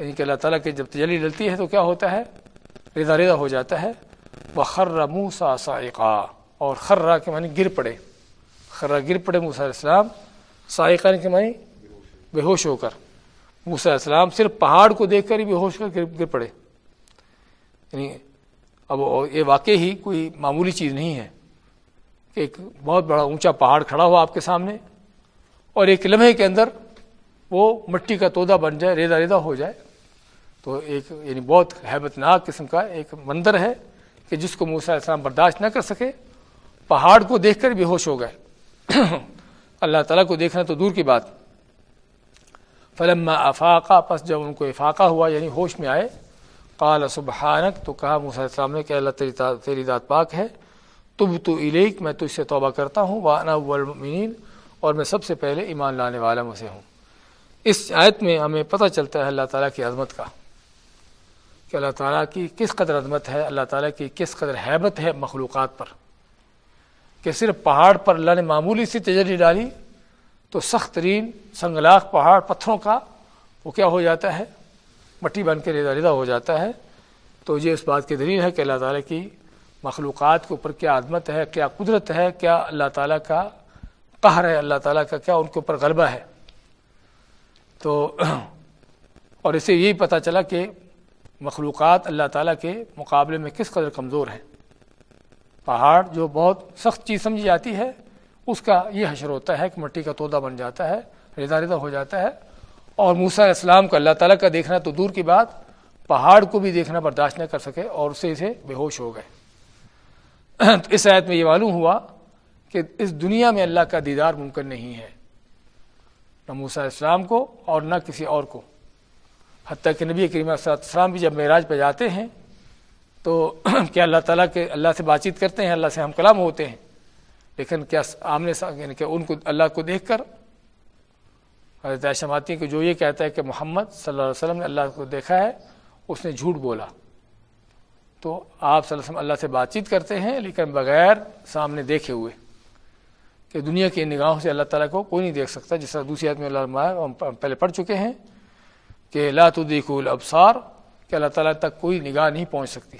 S1: یعنی کہ اللہ تعالیٰ کی جب تجلی ڈلتی ہے تو کیا ہوتا ہے؟ ریدا ریدا ہو جاتا ہے۔ وہ خر موسا سائقہ اور خرا کے معنی گر پڑے۔ خرا گر پڑے موسا علیہ السلام سائقہ کے معنی بے ہوش ہو کر۔ موسا علیہ السلام صرف پہاڑ کو دیکھ کر ہی بے ہوش کر گر پڑے۔ یعنی اب یہ واقع ہی کوئی معمولی چیز نہیں ہے کہ ایک بہت بڑا اونچا پہاڑ کھڑا ہوا آپ کے سامنے اور ایک لمحے کے اندر وہ مٹی کا تودا بن جائے ریدا ریدا ہو جائے۔ تو ایک یعنی بہت حیبت ناک قسم کا ایک مندر ہے کہ جس کو موسیٰ علیہ السلام برداشت نہ کر سکے، پہاڑ کو دیکھ کر بے ہوش ہو گئے۔ <coughs> اللہ تعالیٰ کو دیکھنا تو دور کی بات فلم افاقہ پس جب ان کو افاقہ ہوا یعنی ہوش میں آئے، قال سبحانک تو کہا موسیٰ علیہ السلام نے کہ اللہ، تیری تیری ذات پاک ہے۔ تب تو علیک میں تو اس سے توبہ کرتا ہوں وانا والمؤمنین اور میں سب سے پہلے ایمان لانے والا مجھے ہوں۔ اس آیت میں ہمیں پتہ چلتا ہے اللہ تعالیٰ کی عظمت کا، کہ اللہ تعالیٰ کی کس قدر عظمت ہے، اللہ تعالیٰ کی کس قدر حیبت ہے مخلوقات پر۔ کہ صرف پہاڑ پر اللہ نے معمولی سی تجلی ڈالی تو سخت ترین سنگلاخ پہاڑ پتھروں کا وہ کیا ہو جاتا ہے؟ مٹی بن کے ریدا ریدا ہو جاتا ہے۔ تو یہ اس بات کی دلیل ہے کہ اللہ تعالیٰ کی مخلوقات کے اوپر کیا عظمت ہے، کیا قدرت ہے، کیا اللہ تعالیٰ کا قہر ہے، اللہ تعالیٰ کا کیا ان کے اوپر غلبہ ہے۔ تو <clears throat> اور اسے یہی پتہ چلا کہ مخلوقات اللہ تعالیٰ کے مقابلے میں کس قدر کمزور ہیں۔ پہاڑ جو بہت سخت چیز سمجھی جاتی ہے، اس کا یہ حشر ہوتا ہے کہ مٹی کا تودا بن جاتا ہے ریدا ریدا ہو جاتا ہے۔ اور موسیٰ علیہ السلام کو اللہ تعالیٰ کا دیکھنا تو دور کی بات، پہاڑ کو بھی دیکھنا برداشت نہ کر سکے اور اسے اسے بے ہوش ہو گئے۔ تو اس آیت میں یہ معلوم ہوا کہ اس دنیا میں اللہ کا دیدار ممکن نہیں ہے۔ نہ موسیٰ علیہ السلام کو اور نہ کسی اور کو۔ حتیٰ کہ نبی کریم علیہ السلام بھی جب معراج پہ جاتے ہیں تو <clears throat> کیا اللہ تعالیٰ کے اللہ سے بات چیت کرتے ہیں؟ اللہ سے ہم کلام ہوتے ہیں۔ لیکن کیا آمنے یعنی کہ ان کو اللہ کو دیکھ کر حضرت عائشہ آتی ہیں کہ جو یہ کہتا ہے کہ محمد صلی اللہ علیہ وسلم نے اللہ کو دیکھا ہے، اس نے جھوٹ بولا۔ تو آپ صلی اللہ علیہ وسلم اللہ سے بات چیت کرتے ہیں، لیکن بغیر سامنے دیکھے ہوئے کہ دنیا کی نگاہوں سے اللہ تعالیٰ کو کوئی نہیں دیکھ سکتا۔ جس طرح دوسری آدمی اللہ ہم پہلے پڑھ چکے ہیں کہ لا تدیک الابصار، کہ اللہ تعالیٰ تک کوئی نگاہ نہیں پہنچ سکتی۔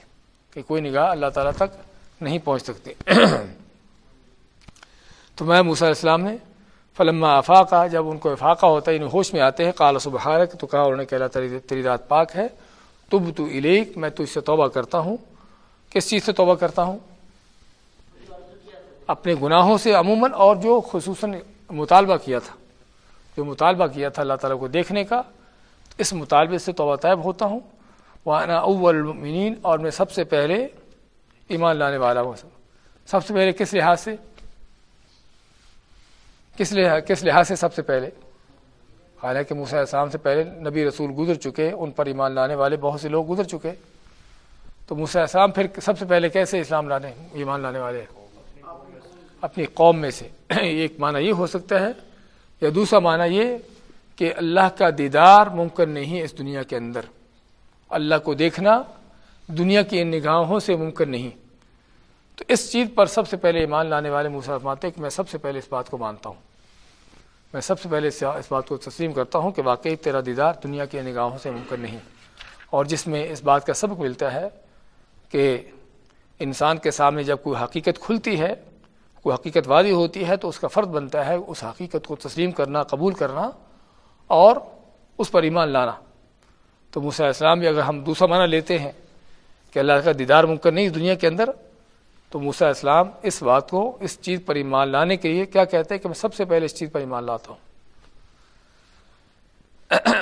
S1: کہ کوئی نگاہ اللہ تعالیٰ تک نہیں پہنچ سکتی۔ <clears throat> تو میں موسیٰ علیہ السلام نے فلما افاقہ جب ان کو افاقہ ہوتا ہے، انہیں ہوش میں آتے ہیں کالا صبح تو کہا انہوں نے کہ اللہ تیری رات پاک ہے تب تو الیک میں تو اس سے توبہ کرتا ہوں۔ کس چیز سے توبہ کرتا ہوں؟ اپنے گناہوں سے عموماً، اور جو خصوصاً مطالبہ کیا تھا۔ جو مطالبہ کیا تھا اللہ تعالیٰ کو دیکھنے کا، اس مطالبے سے توبہ طیب ہوتا ہوں۔ وانا اول المؤمنین اور میں سب سے پہلے ایمان لانے والا ہوں سب۔ سے پہلے کس لحاظ سے؟ کس لحاظ کس لحاظ سے سب سے پہلے؟ حالانکہ موسیٰ السلام سے پہلے نبی رسول گزر چکے، ان پر ایمان لانے والے بہت سے لوگ گزر چکے۔ تو موسیٰ السلام پھر سب سے پہلے کیسے اسلام لانے ایمان لانے والے اپنی قوم میں سے۔ <clears throat> ایک معنی یہ ہو سکتا ہے یا دوسرا معنی یہ کہ اللہ کا دیدار ممکن نہیں اس دنیا کے اندر۔ اللہ کو دیکھنا دنیا کی ان نگاہوں سے ممکن نہیں۔ تو اس چیز پر سب سے پہلے ایمان لانے والے مسلمات ہیں کہ میں سب سے پہلے اس بات کو مانتا ہوں۔ میں سب سے پہلے اس بات کو تسلیم کرتا ہوں کہ واقعی تیرا دیدار دنیا کی نگاہوں سے ممکن نہیں۔ اور جس میں اس بات کا سبق ملتا ہے کہ انسان کے سامنے جب کوئی حقیقت کھلتی ہے، کوئی حقیقت واضح ہوتی ہے، تو اس کا فرد بنتا ہے اس حقیقت کو تسلیم کرنا، قبول کرنا اور اس پر ایمان لانا۔ تو موسیٰ السلام بھی اگر ہم دوسرا معنی لیتے ہیں کہ اللہ کا دیدار ممکن نہیں دنیا کے اندر، تو موسیٰ السلام اس بات کو، اس چیز پر ایمان لانے کے لیے کیا کہتے ہیں کہ میں سب سے پہلے اس چیز پر ایمان لاتا ہوں۔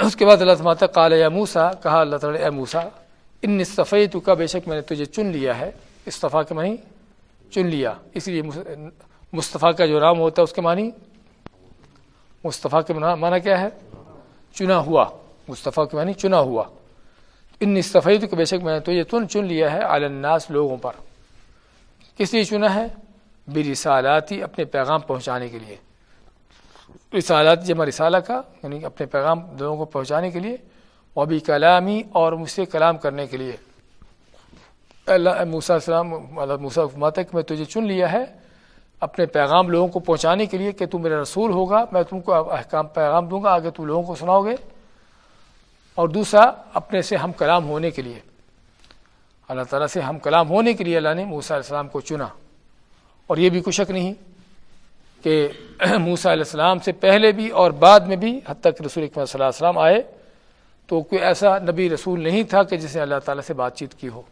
S1: اس کے بعد اللہ تعالیٰ کال یا موسا کہا اللہ تعالیٰ، اے موسا ان صفحی تو کا بے شک میں نے تجھے چن لیا ہے۔ استفاع کے معنی چن لیا۔ اس لیے مصطفیٰ کا جو رام ہوتا ہے اس کے معنی، مصطفیٰ کے معنی کیا ہے؟ چنا ہوا۔ مصطفیٰ کے معنی چنا ہوا۔ ان صفحی تو بے شک میں نے تجھے تن چن لیا ہے الناس لوگوں پر۔ کس لیے چنا ہے؟ بے رسالاتی اپنے پیغام پہنچانے کے لیے۔ رسالات، جمع رسالہ کا یعنی اپنے پیغام لوگوں کو پہنچانے کے لیے۔ وہ بھی کلامی اور مجھ سے کلام کرنے کے لیے۔ اللہ، موسیٰ السلام اللہ موسیٰ کہ میں تجھے چن لیا ہے اپنے پیغام لوگوں کو پہنچانے کے لیے کہ تم میرا رسول ہوگا، میں تم کو احکام، پیغام دوں گا، آگے تم لوگوں کو سناؤ گے۔ اور دوسرا، اپنے سے ہم کلام ہونے کے لیے۔ اللہ تعالیٰ سے ہم کلام ہونے کے لیے اللہ نے موسیٰ علیہ السلام کو چنا۔ اور یہ بھی کچھ شک نہیں کہ <clears throat> موسیٰ علیہ السلام سے پہلے بھی اور بعد میں بھی، حد تک رسول اکمل صلی اللہ علیہ وسلم آئے تو کوئی ایسا نبی رسول نہیں تھا کہ جس نے اللہ تعالیٰ سے بات چیت کی ہو۔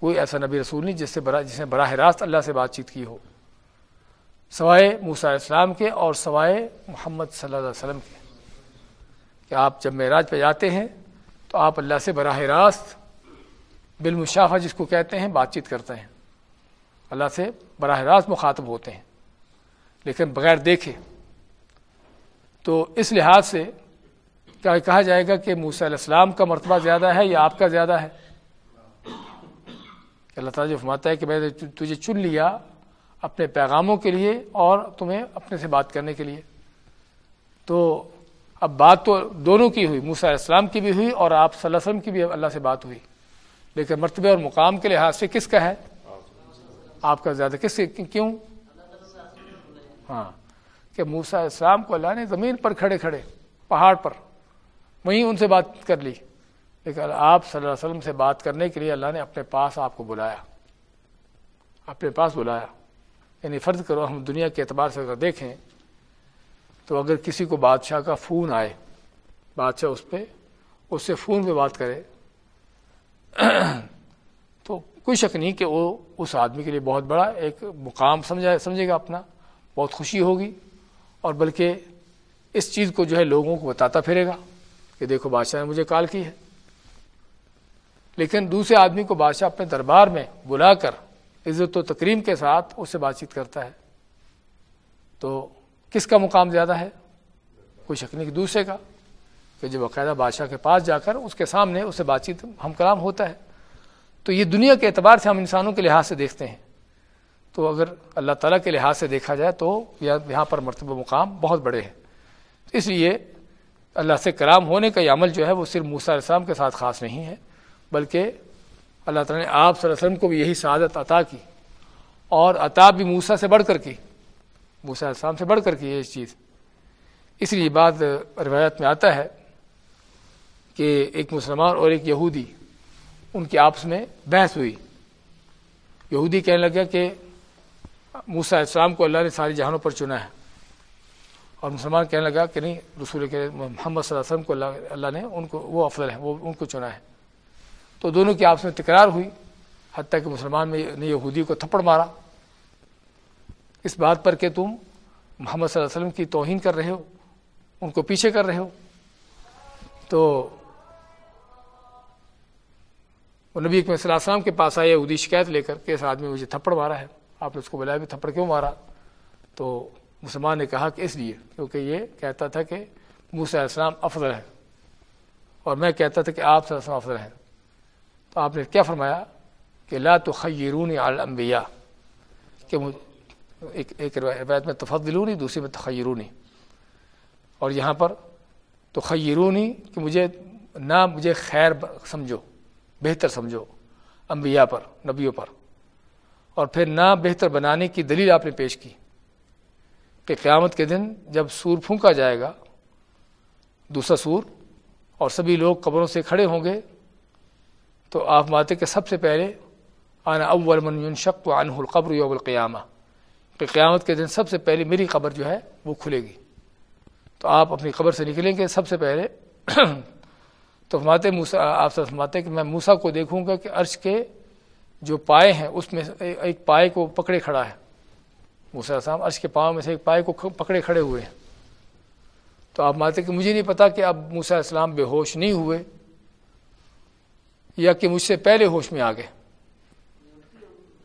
S1: کوئی ایسا نبی رسول نہیں جس سے برا، جس نے براہ راست اللہ سے بات چیت کی ہو۔ سوائے موسیٰ علیہ السلام کے اور سوائے محمد صلی اللہ علیہ وسلم کے۔ کہ آپ جب معراج پہ جاتے ہیں تو آپ اللہ سے براہ راست بالمشافہ جس کو کہتے ہیں بات چیت کرتے ہیں۔ اللہ سے براہ راست مخاطب ہوتے ہیں۔ لیکن بغیر دیکھے۔ تو اس لحاظ سے کیا کہا جائے گا کہ موسیٰ علیہ السلام کا مرتبہ زیادہ ہے یا آپ کا زیادہ ہے؟ اللہ تعالیٰ جو فرماتا ہے کہ میں نے تجھے چن لیا اپنے پیغاموں کے لیے اور تمہیں اپنے سے بات کرنے کے لیے۔ تو اب بات تو دونوں کی ہوئی، موسیٰ علیہ السلام کی بھی ہوئی اور آپ صلی اللہ علیہ وسلم کی بھی اللہ سے بات ہوئی۔ لیکن مرتبہ اور مقام کے لحاظ سے کس کا ہے؟ آپ کا زیادہ کس کیوں؟ ہاں کہ موسا اسلام کو اللہ نے زمین پر کھڑے کھڑے، پہاڑ پر، وہیں ان سے بات کر لی۔ لیکن آپ صلی اللہ علیہ وسلم سے بات کرنے کے لیے اللہ نے اپنے پاس آپ کو بلایا۔ اپنے پاس بلایا۔ یعنی فرض کرو ہم دنیا کے اعتبار سے اگر دیکھیں تو اگر کسی کو بادشاہ کا فون آئے، بادشاہ اس پہ، اس سے فون پہ بات کرے، تو کوئی شک نہیں کہ وہ اس آدمی کے لیے بہت بڑا ایک مقام سمجھا، سمجھے گا اپنا، بہت خوشی ہوگی، اور بلکہ اس چیز کو جو ہے لوگوں کو بتاتا پھرے گا کہ دیکھو بادشاہ نے مجھے کال کی ہے۔ لیکن دوسرے آدمی کو بادشاہ اپنے دربار میں بلا کر عزت و تکریم کے ساتھ اس سے بات چیت کرتا ہے۔ تو کس کا مقام زیادہ ہے؟ کوئی شک نہیں کہ دوسرے کا۔ کہ جو باقاعدہ بادشاہ کے پاس جا کر اس کے سامنے اس سے بات چیت ہم کلام ہوتا ہے۔ تو یہ دنیا کے اعتبار سے ہم انسانوں کے لحاظ سے دیکھتے ہیں۔ تو اگر اللہ تعالیٰ کے لحاظ سے دیکھا جائے تو یہاں پر مرتبہ مقام بہت بڑے ہیں۔ اس لیے اللہ سے کلام ہونے کا یہ عمل جو ہے وہ صرف موسیٰ علیہ السلام کے ساتھ خاص نہیں ہے، بلکہ اللہ تعالیٰ نے آپ صلی اللہ علیہ وسلم کو بھی یہی سعادت عطا کی اور عطا بھی موسا سے بڑھ کر کی۔ موسیٰ علیہ السلام سے بڑھ کر کی یہ چیز۔ اس لیے بات روایت میں آتا ہے کہ ایک مسلمان اور ایک یہودی ان کی آپس میں بحث ہوئی۔ یہودی کہنے لگا کہ موسا السلام کو اللہ نے ساری جہانوں پر چنا ہے۔ اور مسلمان کہنے لگا کہ نہیں، رسول کے محمد صلی اللہ علیہ وسلم کو اللہ اللہ نے ان کو وہ افضل ہے، وہ ان کو چنا ہے۔ تو دونوں کی آپس میں تکرار ہوئی، حتیٰ کہ مسلمان نے یہودی کو تھپڑ مارا۔ اس بات پر کہ تم محمد صلی اللہ علیہ وسلم کی توہین کر رہے ہو، ان کو پیچھے کر رہے ہو۔ تو وہ نبی اکم صلی اللہ علیہ وسلم کے پاس آئے، یہودی شکایت لے کر کہ اس آدمی مجھے تھپڑ مارا ہے۔ آپ نے اس کو بلایا بھی تھپڑ کیوں مارا؟ تو مسلمان نے کہا کہ اس لیے، کیونکہ یہ کہتا تھا کہ موسیٰ علیہ السلام افضل ہے۔ اور میں کہتا تھا کہ آپ صلی اللہ علیہ وسلم افضل ہیں۔ تو آپ نے کیا فرمایا؟ کہ لا تو خیرونی الانبیاء، کہ ایک ایک روایت میں تفضلونی، دوسری میں تخیرونی۔ اور یہاں پر تو خیرونی کہ مجھے نہ مجھے خیر سمجھو، بہتر سمجھو انبیاء پر، نبیوں پر۔ اور پھر نہ بہتر بنانے کی دلیل آپ نے پیش کی کہ قیامت کے دن جب سور پھونکا جائے گا، دوسرا سور، اور سبھی لوگ قبروں سے کھڑے ہوں گے، تو آپ ماتے کہ سب سے پہلے، آنا اول من ينشق عنه القبر یوم القیامہ۔ کہ قیامت کے دن سب سے پہلے میری قبر جو ہے وہ کھلے گی۔ تو آپ اپنی قبر سے نکلیں گے سب سے پہلے۔ <clears throat> تو فرماتے موسا آپ سے فرماتے کہ میں موسا کو دیکھوں گا کہ عرش کے جو پائے ہیں، اس میں ایک پائے کو پکڑے کھڑا ہے۔ موسا صاحب عرش کے پاؤں میں سے ایک پائے کو پکڑے کھڑے ہوئے ہیں۔ تو آپ مانتے کہ مجھے نہیں پتا کہ اب موسا السلام بے ہوش نہیں ہوئے یا کہ مجھ سے پہلے ہوش میں آ گئے۔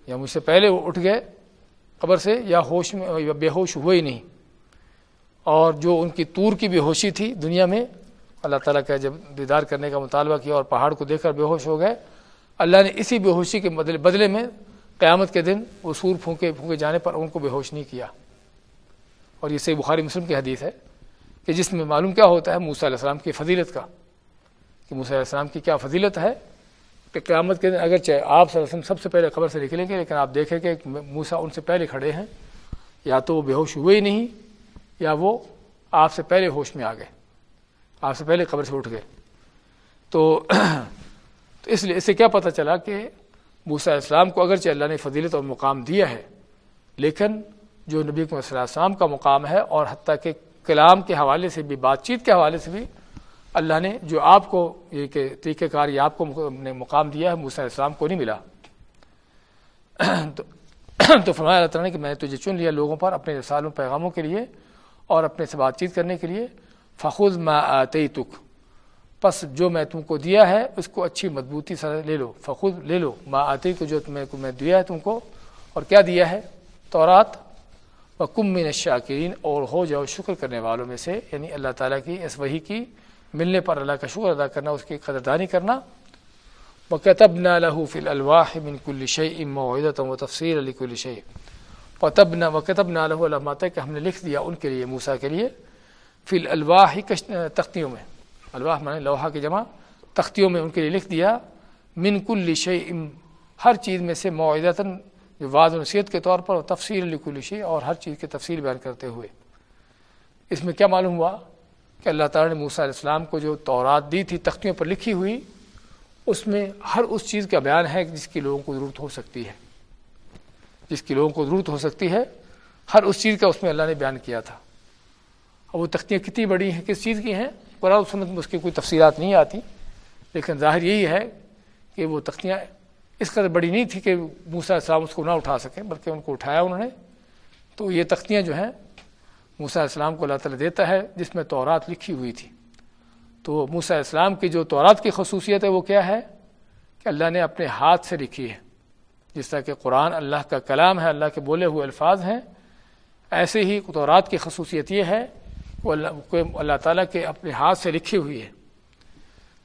S1: یا مجھ سے پہلے اٹھ گئے قبر سے یا ہوش میں بے ہوش ہوئے ہی نہیں۔ اور جو ان کی تور کی بے ہوشی تھی دنیا میں، اللہ تعالیٰ کا جب دیدار کرنے کا مطالبہ کیا اور پہاڑ کو دیکھ کر بے ہوش ہو گئے، اللہ نے اسی بے ہوشی کے بدلے بدلے میں قیامت کے دن وہ سور پھونکے پھونکے جانے پر ان کو بے ہوش نہیں کیا۔ اور یہ صحیح بخاری مسلم کی حدیث ہے کہ جس میں معلوم کیا ہوتا ہے، موسیٰ علیہ السلام کی فضیلت کا۔ کہ موسیٰ علیہ السلام کی کیا فضیلت ہے؟ کہ قیامت کے دن اگر چاہے آپ صلی اللہ علیہ وسلم سب سے پہلے خبر سے نکلیں گے، لیکن آپ دیکھیں کہ موسا ان سے پہلے کھڑے ہیں، یا تو وہ بے ہوش ہوئے ہی نہیں، یا وہ آپ سے پہلے ہوش میں آ گئے، آپ سے پہلے خبر سے اٹھ گئے۔ تو <clears throat> تو اس لیے اس سے کیا پتہ چلا کہ موسیٰ علیہ السلام کو اگرچہ اللہ نے فضیلت اور مقام دیا ہے، لیکن جو نبی کو علیہ السلام کا مقام ہے اور حتیٰ کہ کلام کے حوالے سے بھی، بات چیت کے حوالے سے بھی اللہ نے جو آپ کو یہ کہ طریقہ کار یہ آپ کو نے مقام دیا ہے، موسیٰ علیہ السلام کو نہیں ملا۔ <clears throat> <clears throat> تو فرمایا اللہ تعالیٰ نے کہ میں نے تجھے چن لیا لوگوں پر اپنے رسالوں پیغاموں کے لیے اور اپنے سے بات چیت کرنے کے لیے۔ فخذ ما آتی تک پس جو میں تم کو دیا ہے، اس کو اچھی مضبوطی سے لے لو۔ فخود لے لو، ما آتی کو جو تمہیں میں دیا ہے تم کو، اور کیا دیا ہے؟ تورات۔ و کم من اور ہو جاؤ شکر کرنے والوں میں سے یعنی اللہ تعالیٰ کی اس وحی کی ملنے پر اللہ کا شکر ادا کرنا، اس کی قدردانی کرنا۔ وہ کتب نہ لہو فل الواح من کل شعی ام و تفصیل علی کل شعی و تب نہ و کتب نہ لہو علامات کہ ہم نے لکھ دیا ان کے لیے موسا کے لیے۔ فل الواح تختیوں میں۔ الواح میں لوہا کی جمع۔ تختیوں میں ان کے لیے لکھ دیا۔ من کل شعی ہر چیز میں سے معدتاً جو بعض و نصیحت کے طور پر تفصیل علی کل شعی اور ہر چیز کی تفصیل بیان کرتے ہوئے۔ اس میں کیا معلوم ہوا؟ کہ اللہ تعالیٰ نے موسیٰ علیہ السلام کو جو تورات دی تھی، تختیوں پر لکھی ہوئی، اس میں ہر اس چیز کا بیان ہے جس کی لوگوں کو ضرورت ہو سکتی ہے۔ جس کی لوگوں کو ضرورت ہو سکتی ہے، ہر اس چیز کا اس میں اللہ نے بیان کیا تھا۔ اور وہ تختیاں کتنی بڑی ہیں، کس چیز کی ہیں؟ قرآن سنت میں اس کی کوئی تفصیلات نہیں آتی، لیکن ظاہر یہی ہے کہ وہ تختیاں اس قدر بڑی نہیں تھی کہ موسیٰ السلام اس کو نہ اٹھا سکیں، بلکہ ان کو اٹھایا انہوں نے۔ تو یہ تختیاں جو ہیں موسیٰ السلام کو اللہ تعالیٰ دیتا ہے، جس میں تورات لکھی ہوئی تھی۔ تو موسیٰ السلام کی جو تورات کی خصوصیت ہے، وہ کیا ہے؟ کہ اللہ نے اپنے ہاتھ سے لکھی ہے۔ جس طرح کہ قرآن اللہ کا کلام ہے، اللہ کے بولے ہوئے الفاظ ہیں، ایسے ہی تورات کی خصوصیت یہ ہے، وہ اللہ اللہ تعالیٰ کے اپنے ہاتھ سے لکھی ہوئی ہے۔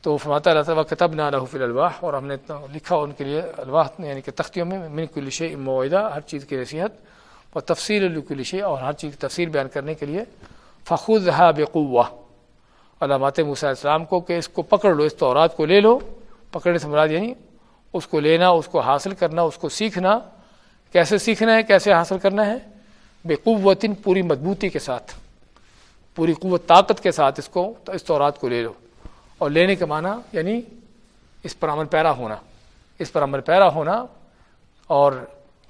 S1: تو فرماتا اللہ تعالیٰ کتب نہ رحف الواح اور ہم نے لکھا، ان کے لیے الواح یعنی کہ تختیوں میں، من کل شے معاہدہ ہر چیز کی نصیحت۔ اور تفصیل الکلشے اور ہر چیز تفصیل بیان کرنے کے لیے فخود ہا بقوا علامات موسیٰ السلام کو کہ اس کو پکڑ لو، اس تورات کو لے لو۔ پکڑنے سے مراد یعنی اس کو لینا، اس کو حاصل کرنا، اس کو سیکھنا۔ کیسے سیکھنا ہے؟ کیسے حاصل کرنا ہے؟ بے قوتن پوری مضبوطی کے ساتھ، پوری قوت، طاقت کے ساتھ اس کو، اس تورات کو لے لو۔ اور لینے کا معنی یعنی اس پر عمل پیرا ہونا، اس پر عمل پیرا ہونا اور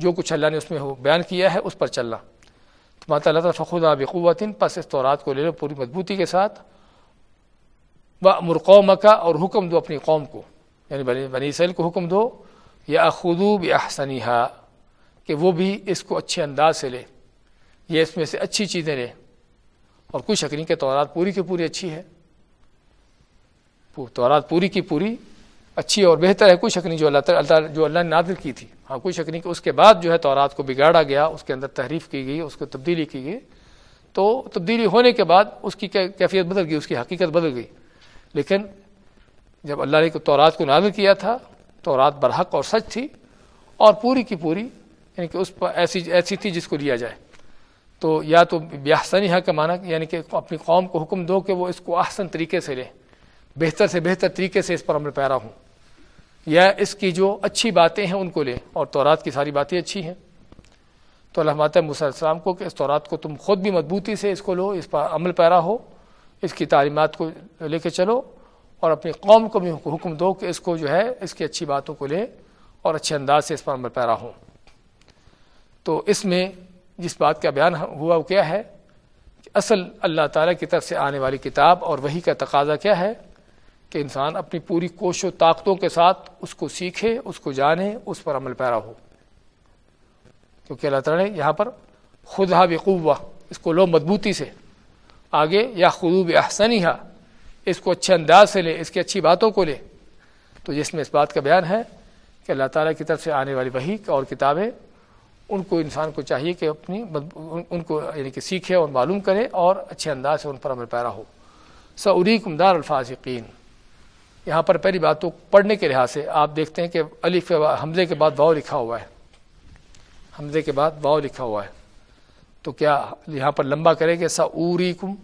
S1: جو کچھ اللہ نے اس میں بیان کیا ہے، اس پر چلنا۔ تو ماتا اللہ، تعالیٰ فخود آب قوت پس اس طورات کو لے لو پوری مضبوطی کے ساتھ۔ و مرقوم کا اور حکم دو اپنی قوم کو۔ یعنی بنی بنی اسرائیل کو حکم دو یا خدوب احسنیہ کہ وہ بھی اس کو اچھے انداز سے لے۔ یہ اس میں سے اچھی چیزیں لے۔ اور کوئی شک نہیں کہ تورات پوری کی پوری اچھی ہے۔ تورات پوری کی پوری اچھی اور بہتر ہے، کوئی شک نہیں جو اللہ تعالیٰ جو اللہ نے نادل کی تھی۔ ہاں کوئی شک نہیں کہ اس کے بعد جو ہے تورات کو بگاڑا گیا، اس کے اندر تحریف کی گئی، اس کو تبدیلی کی گئی۔ تو تبدیلی ہونے کے بعد اس کی کیفیت بدل گئی، اس کی حقیقت بدل گئی۔ لیکن جب اللہ نے تورات کو نادل کیا تھا تو رات برحق اور سچ تھی اور پوری کی پوری یعنی کہ اس پر ایسی ایسی تھی جس کو لیا جائے۔ تو یا تو بیاحسنی حق کا معنی یعنی کہ اپنی قوم کو حکم دو کہ وہ اس کو احسن طریقے سے لیں بہتر سے بہتر طریقے سے اس پر عمل پیرا ہوں۔ یا اس کی جو اچھی باتیں ہیں ان کو لیں اور تورات کی ساری باتیں اچھی ہیں۔ تو اللہ مات علیہ السلام کو کہ اس تورات کو تم خود بھی مضبوطی سے اس کو لو، اس پر عمل پیرا ہو، اس کی تعلیمات کو لے کے چلو اور اپنی قوم کو بھی حکم دو کہ اس کو جو ہے اس کی اچھی باتوں کو لے اور اچھے انداز سے اس پر عمل پیرا ہوں تو اس میں جس بات کا بیان ہوا وہ کیا ہے کہ اصل اللہ تعالیٰ کی طرف سے آنے والی کتاب اور وہی کا تقاضا کیا ہے؟ کہ انسان اپنی پوری کوش و طاقتوں کے ساتھ اس کو سیکھے، اس کو جانے، اس پر عمل پیرا ہو۔ کیونکہ اللہ تعالیٰ نے یہاں پر خدا بقوا اس کو لو مضبوطی سے، آگے یا خدوب احسنی اس کو اچھے انداز سے لے، اس کی اچھی باتوں کو لے۔ تو جس میں اس بات کا بیان ہے کہ اللہ تعالیٰ کی طرف سے آنے والی وہی اور کتابیں، ان کو انسان کو چاہیے کہ اپنی ان کو یعنی کہ سیکھے اور معلوم کرے اور اچھے انداز سے ان پر عمل پیرا ہو۔ سعودی کمدار الفاظقین یہاں پر پہلی بات تو پڑھنے کے لحاظ سے آپ دیکھتے ہیں کہ علی حمزے کے بعد واؤ لکھا ہوا ہے۔ حمزے کے بعد واؤ لکھا ہوا ہے۔ تو کیا یہاں پر لمبا کریں گے؟ سعوری کم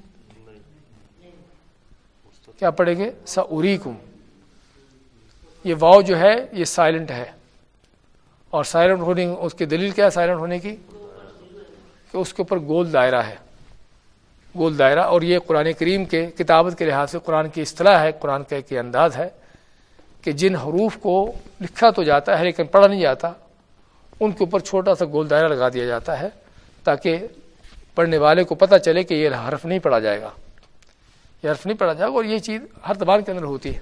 S1: کیا پڑھیں گے؟ سعوری کم یہ واؤ جو ہے، یہ سائلنٹ ہے۔ اور سائلنٹ ہونے اس کی دلیل کیا ہے سائلنٹ ہونے کی؟ کہ اس کے اوپر گول دائرہ ہے۔ گول دائرہ اور یہ قرآن کریم کے کتابت کے لحاظ سے قرآن کی اصطلاح ہے، قرآن کا ایک انداز ہے کہ جن حروف کو لکھا تو جاتا ہے لیکن پڑھا نہیں جاتا، ان کے اوپر چھوٹا سا گول دائرہ لگا دیا جاتا ہے تاکہ پڑھنے والے کو پتہ چلے کہ یہ حرف نہیں پڑھا جائے گا۔ یہ حرف نہیں پڑھا جائے گا اور یہ چیز ہر زبان کے اندر ہوتی ہے۔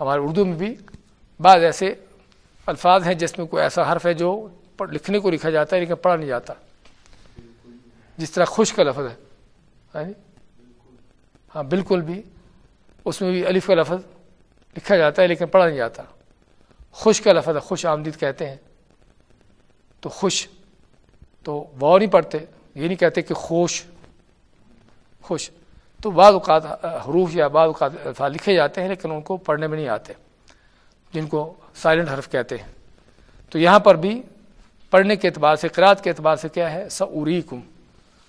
S1: ہمارے اردو میں بھی بعض ایسے الفاظ ہیں جس میں کوئی ایسا حرف ہے جو لکھنے کو لکھا جاتا ہے لیکن پڑھا نہیں جاتا۔ جس طرح خوش کا لفظ ہے۔ ہاں, جی؟ ہاں بالکل بھی۔ اس میں بھی الف کا لفظ لکھا جاتا ہے لیکن پڑھا نہیں جاتا۔ خوش کا لفظ ہے خوش آمدید کہتے ہیں۔ تو خوش تو وہ نہیں پڑھتے یہ نہیں کہتے کہ خوش خوش۔ تو بعض اوقات حروف یا بعض اوقات لکھے جاتے ہیں لیکن ان کو پڑھنے میں نہیں آتے جن کو سائلنٹ حرف کہتے ہیں۔ تو یہاں پر بھی پڑھنے کے اعتبار سے قرآد کے اعتبار سے کیا ہے؟ سعوری کم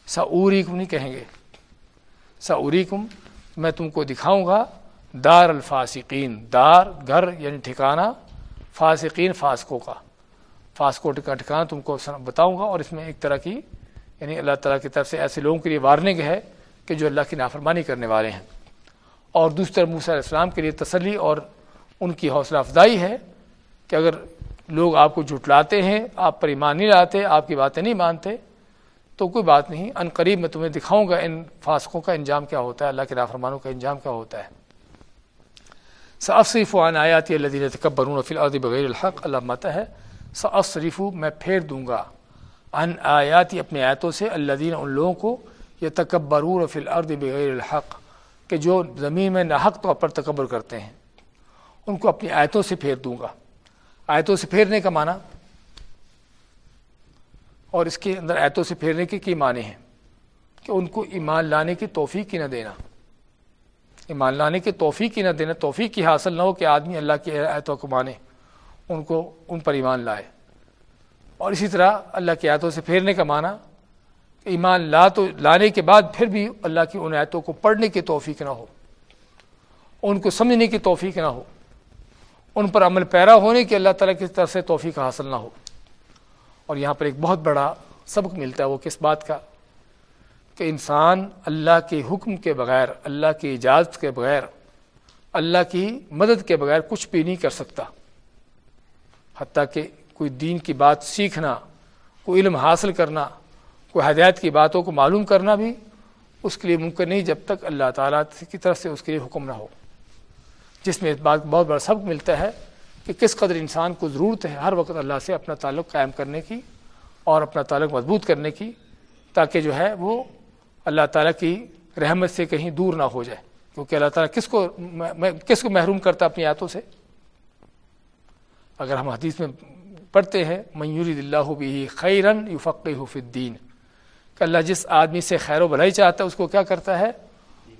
S1: سعوری کم نہیں کہیں گے۔ سعوری کم میں تم کو دکھاؤں گا دار الفاسقین، دار، گھر یعنی ٹھکانہ، فاسقین فاسقوں کا۔ فاسکو کا ٹھکانہ تم کو بتاؤں گا اور اس میں ایک طرح کی یعنی اللہ تعالیٰ کی طرف سے ایسے لوگوں کے لیے وارننگ ہے کہ جو اللہ کی نافرمانی کرنے والے ہیں۔ اور دوسری طرف موسیٰ علیہ السلام کے لیے تسلی اور ان کی حوصلہ افزائی ہے کہ اگر لوگ آپ کو جھٹلاتے ہیں، آپ پر ایمان نہیں لاتے، آپ کی باتیں نہیں مانتے تو کوئی بات نہیں، ان قریب میں تمہیں دکھاؤں گا ان فاسقوں کا انجام کیا ہوتا ہے، اللہ کے نافرمانوں کا انجام کیا ہوتا ہے۔ صاف عن آیاتی اللہ تکبرون فی الارض بغیر الحق، اللہ ماتا ہے صرف میں پھیر دوں گا۔ ان آیاتی اپنے آیتوں سے اللہ دین ان لوگوں کو یہ تکبرور فی الارض بغیر الحق، کہ جو زمین میں ناحق طور پر تکبر کرتے ہیں، ان کو اپنی آیتوں سے پھیر دوں گا۔ آیتوں سے پھیرنے کا معنی اور اس کے اندر آیتوں سے پھیرنے کے کی معنی ہیں کہ ان کو ایمان لانے کی توفیق کی نہ دینا۔ ایمان لانے کی توفیق کی نہ دینا، توفیق کی حاصل نہ ہو کہ آدمی اللہ کی آیتوں کو مانے، ان کو ان پر ایمان لائے۔ اور اسی طرح اللہ کی آیتوں سے پھیرنے کا معنی ایمان لا تو لانے کے بعد پھر بھی اللہ کی ان آیتوں کو پڑھنے کی توفیق نہ ہو، ان کو سمجھنے کی توفیق نہ ہو، ان پر عمل پیرا ہونے کی اللہ تعالیٰ کی طرف سے توفیق حاصل نہ ہو۔ اور یہاں پر ایک بہت بڑا سبق ملتا ہے وہ کس بات کا؟ کہ انسان اللہ کے حکم کے بغیر، اللہ کی اجازت کے بغیر، اللہ کی مدد کے بغیر کچھ بھی نہیں کر سکتا۔ حتیٰ کہ کوئی دین کی بات سیکھنا، کوئی علم حاصل کرنا، کوئی ہدایت کی باتوں کو معلوم کرنا بھی اس کے لیے ممکن نہیں جب تک اللہ تعالیٰ کی طرف سے اس کے لیے حکم نہ ہو۔ جس میں اس بات بہت بڑا سبق ملتا ہے کہ کس قدر انسان کو ضرورت ہے ہر وقت اللہ سے اپنا تعلق قائم کرنے کی اور اپنا تعلق مضبوط کرنے کی، تاکہ جو ہے وہ اللہ تعالیٰ کی رحمت سے کہیں دور نہ ہو جائے۔ کیونکہ اللہ تعالیٰ کس کو کس کو محروم کرتا اپنی آیتوں سے؟ اگر ہم حدیث میں پڑھتے ہیں میور اللہ بھی خیرن فقی الدین کہ اللہ جس آدمی سے خیر و بھلائی چاہتا ہے، اس کو کیا کرتا ہے؟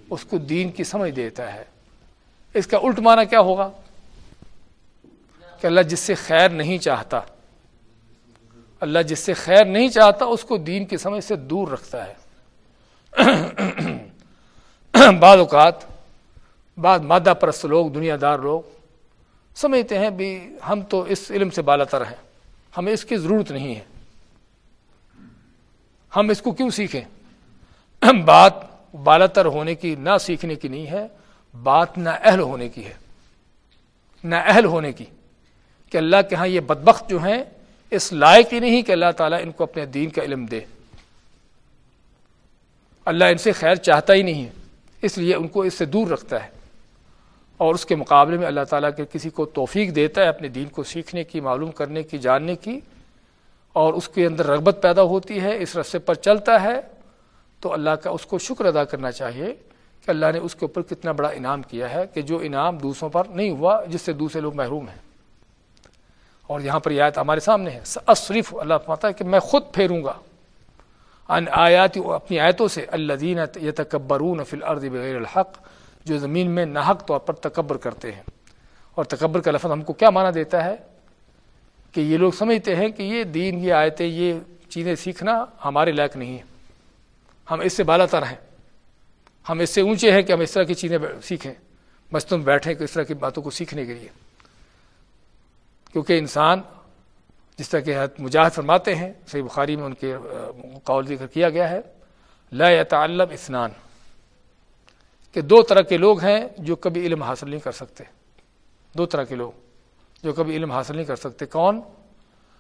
S1: اس کو دین کی سمجھ دیتا ہے۔ اس کا الٹ معنی کیا ہوگا؟ کہ اللہ جس سے خیر نہیں چاہتا، اللہ جس سے خیر نہیں چاہتا، اس کو دین کی سمجھ سے دور رکھتا ہے۔ <clears throat> بعض اوقات، بعض مادہ پرست لوگ، دنیا دار لوگ سمجھتے ہیں بھی ہم تو اس علم سے بالا تر ہیں، ہمیں اس کی ضرورت نہیں ہے۔ ہم اس کو کیوں سیکھیں؟ <clears throat> بات بالا تر ہونے کی، نہ سیکھنے کی نہیں ہے، بات نہ اہل ہونے کی ہے۔ نہ اہل ہونے کی۔ کہ اللہ کے ہاں یہ بدبخت جو ہیں، اس لائق ہی نہیں کہ اللہ تعالیٰ ان کو اپنے دین کا علم دے۔ اللہ ان سے خیر چاہتا ہی نہیں ہے، اس لیے ان کو اس سے دور رکھتا ہے۔ اور اس کے مقابلے میں اللہ تعالیٰ کے کسی کو توفیق دیتا ہے اپنے دین کو سیکھنے کی، معلوم کرنے کی، جاننے کی۔ اور اس کے اندر رغبت پیدا ہوتی ہے، اس رستے پر چلتا ہے۔ تو اللہ کا اس کو شکر ادا کرنا چاہیے کہ اللہ نے اس کے اوپر کتنا بڑا انعام کیا ہے کہ جو انعام دوسروں پر نہیں ہوا، جس سے دوسرے لوگ محروم ہیں۔ اور یہاں پر یہ آیت ہمارے سامنے ہے۔ اصرف اللہ پاتا ہے کہ میں خود پھیروں گا۔ ان آیات اپنی آیتوں سے اللہ دین یتکبرون فی الارض بغیر الحق، جو زمین میں ناحق طور پر تکبر کرتے ہیں۔ اور تکبر کا لفظ ہم کو کیا معنی دیتا ہے؟ کہ یہ لوگ سمجھتے ہیں کہ یہ دین، یہ آیتیں، یہ چیزیں سیکھنا ہمارے لائق نہیں ہے ہم اس سے بالا تر ہیں ہم اس سے اونچے ہیں کہ ہم اس طرح کی چیزیں سیکھیں۔ بس تم بیٹھیں کہ اس طرح کی باتوں کو سیکھنے کے لیے۔ کیونکہ انسان جس طرح کہ مجاہد فرماتے ہیں، صحیح بخاری میں ان کے قول ذکر کیا گیا ہے، لا يتعلم اسنان کہ دو طرح کے لوگ ہیں جو کبھی علم حاصل نہیں کر سکتے۔ دو طرح کے لوگ جو کبھی علم حاصل نہیں کر سکتے۔ کون؟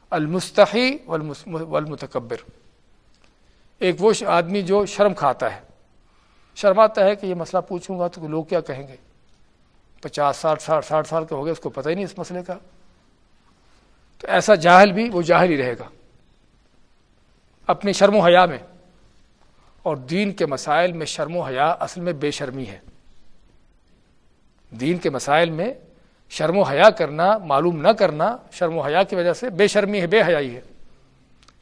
S1: المستحی والمتکبر۔ ایک وہ آدمی جو شرم کھاتا ہے۔ شرماتا ہے کہ یہ مسئلہ پوچھوں گا تو لوگ کیا کہیں گے؟ پچاس ساٹھ ساٹھ ساٹھ سال کے ہو گئے، اس کو پتہ ہی نہیں اس مسئلے کا۔ تو ایسا جاہل بھی وہ جاہل ہی رہے گا۔ اپنی شرم و حیا میں۔ اور دین کے مسائل میں شرم و حیا اصل میں بے شرمی ہے۔ دین کے مسائل میں شرم و حیا کرنا، معلوم نہ کرنا شرم و حیا کی وجہ سے بے شرمی ہے، بے حیائی ہے۔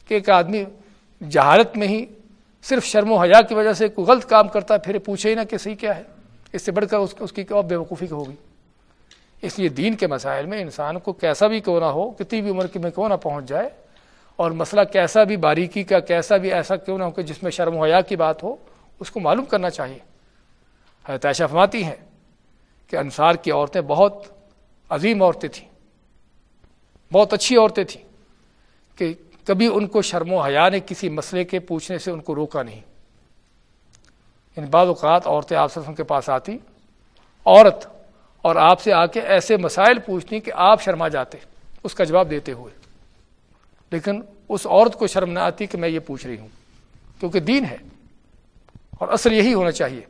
S1: کہ ایک آدمی جہالت میں ہی صرف شرم و حیا کی وجہ سے کوئی غلط کام کرتا ہے، پھر پوچھے ہی نہ کہ صحیح کیا ہے۔ اس سے بڑھ کر اس کی بے وقوفی ہوگی۔ اس لیے دین کے مسائل میں انسان کو کیسا بھی کیوں نہ ہو، کتنی بھی عمر میں کیوں نہ پہنچ جائے، اور مسئلہ کیسا بھی باریکی کا، کیسا بھی ایسا کیوں نہ ہو کہ جس میں شرم و حیا کی بات ہو، اس کو معلوم کرنا چاہیے۔ حضرت عائشہ فرماتی ہیں کہ انصار کی عورتیں بہت عظیم عورتیں تھیں، بہت اچھی عورتیں تھیں کہ کبھی ان کو شرم و حیا نے کسی مسئلے کے پوچھنے سے ان کو روکا نہیں۔ ان بعض اوقات عورتیں آپ کے پاس آتی، عورت اور آپ سے آ کے ایسے مسائل پوچھتی کہ آپ شرما جاتے، اس کا جواب دیتے ہوئے۔ لیکن اس عورت کو شرم نہ آتی کہ میں یہ پوچھ رہی ہوں، کیونکہ دین ہے۔ اور اصل یہی ہونا چاہیے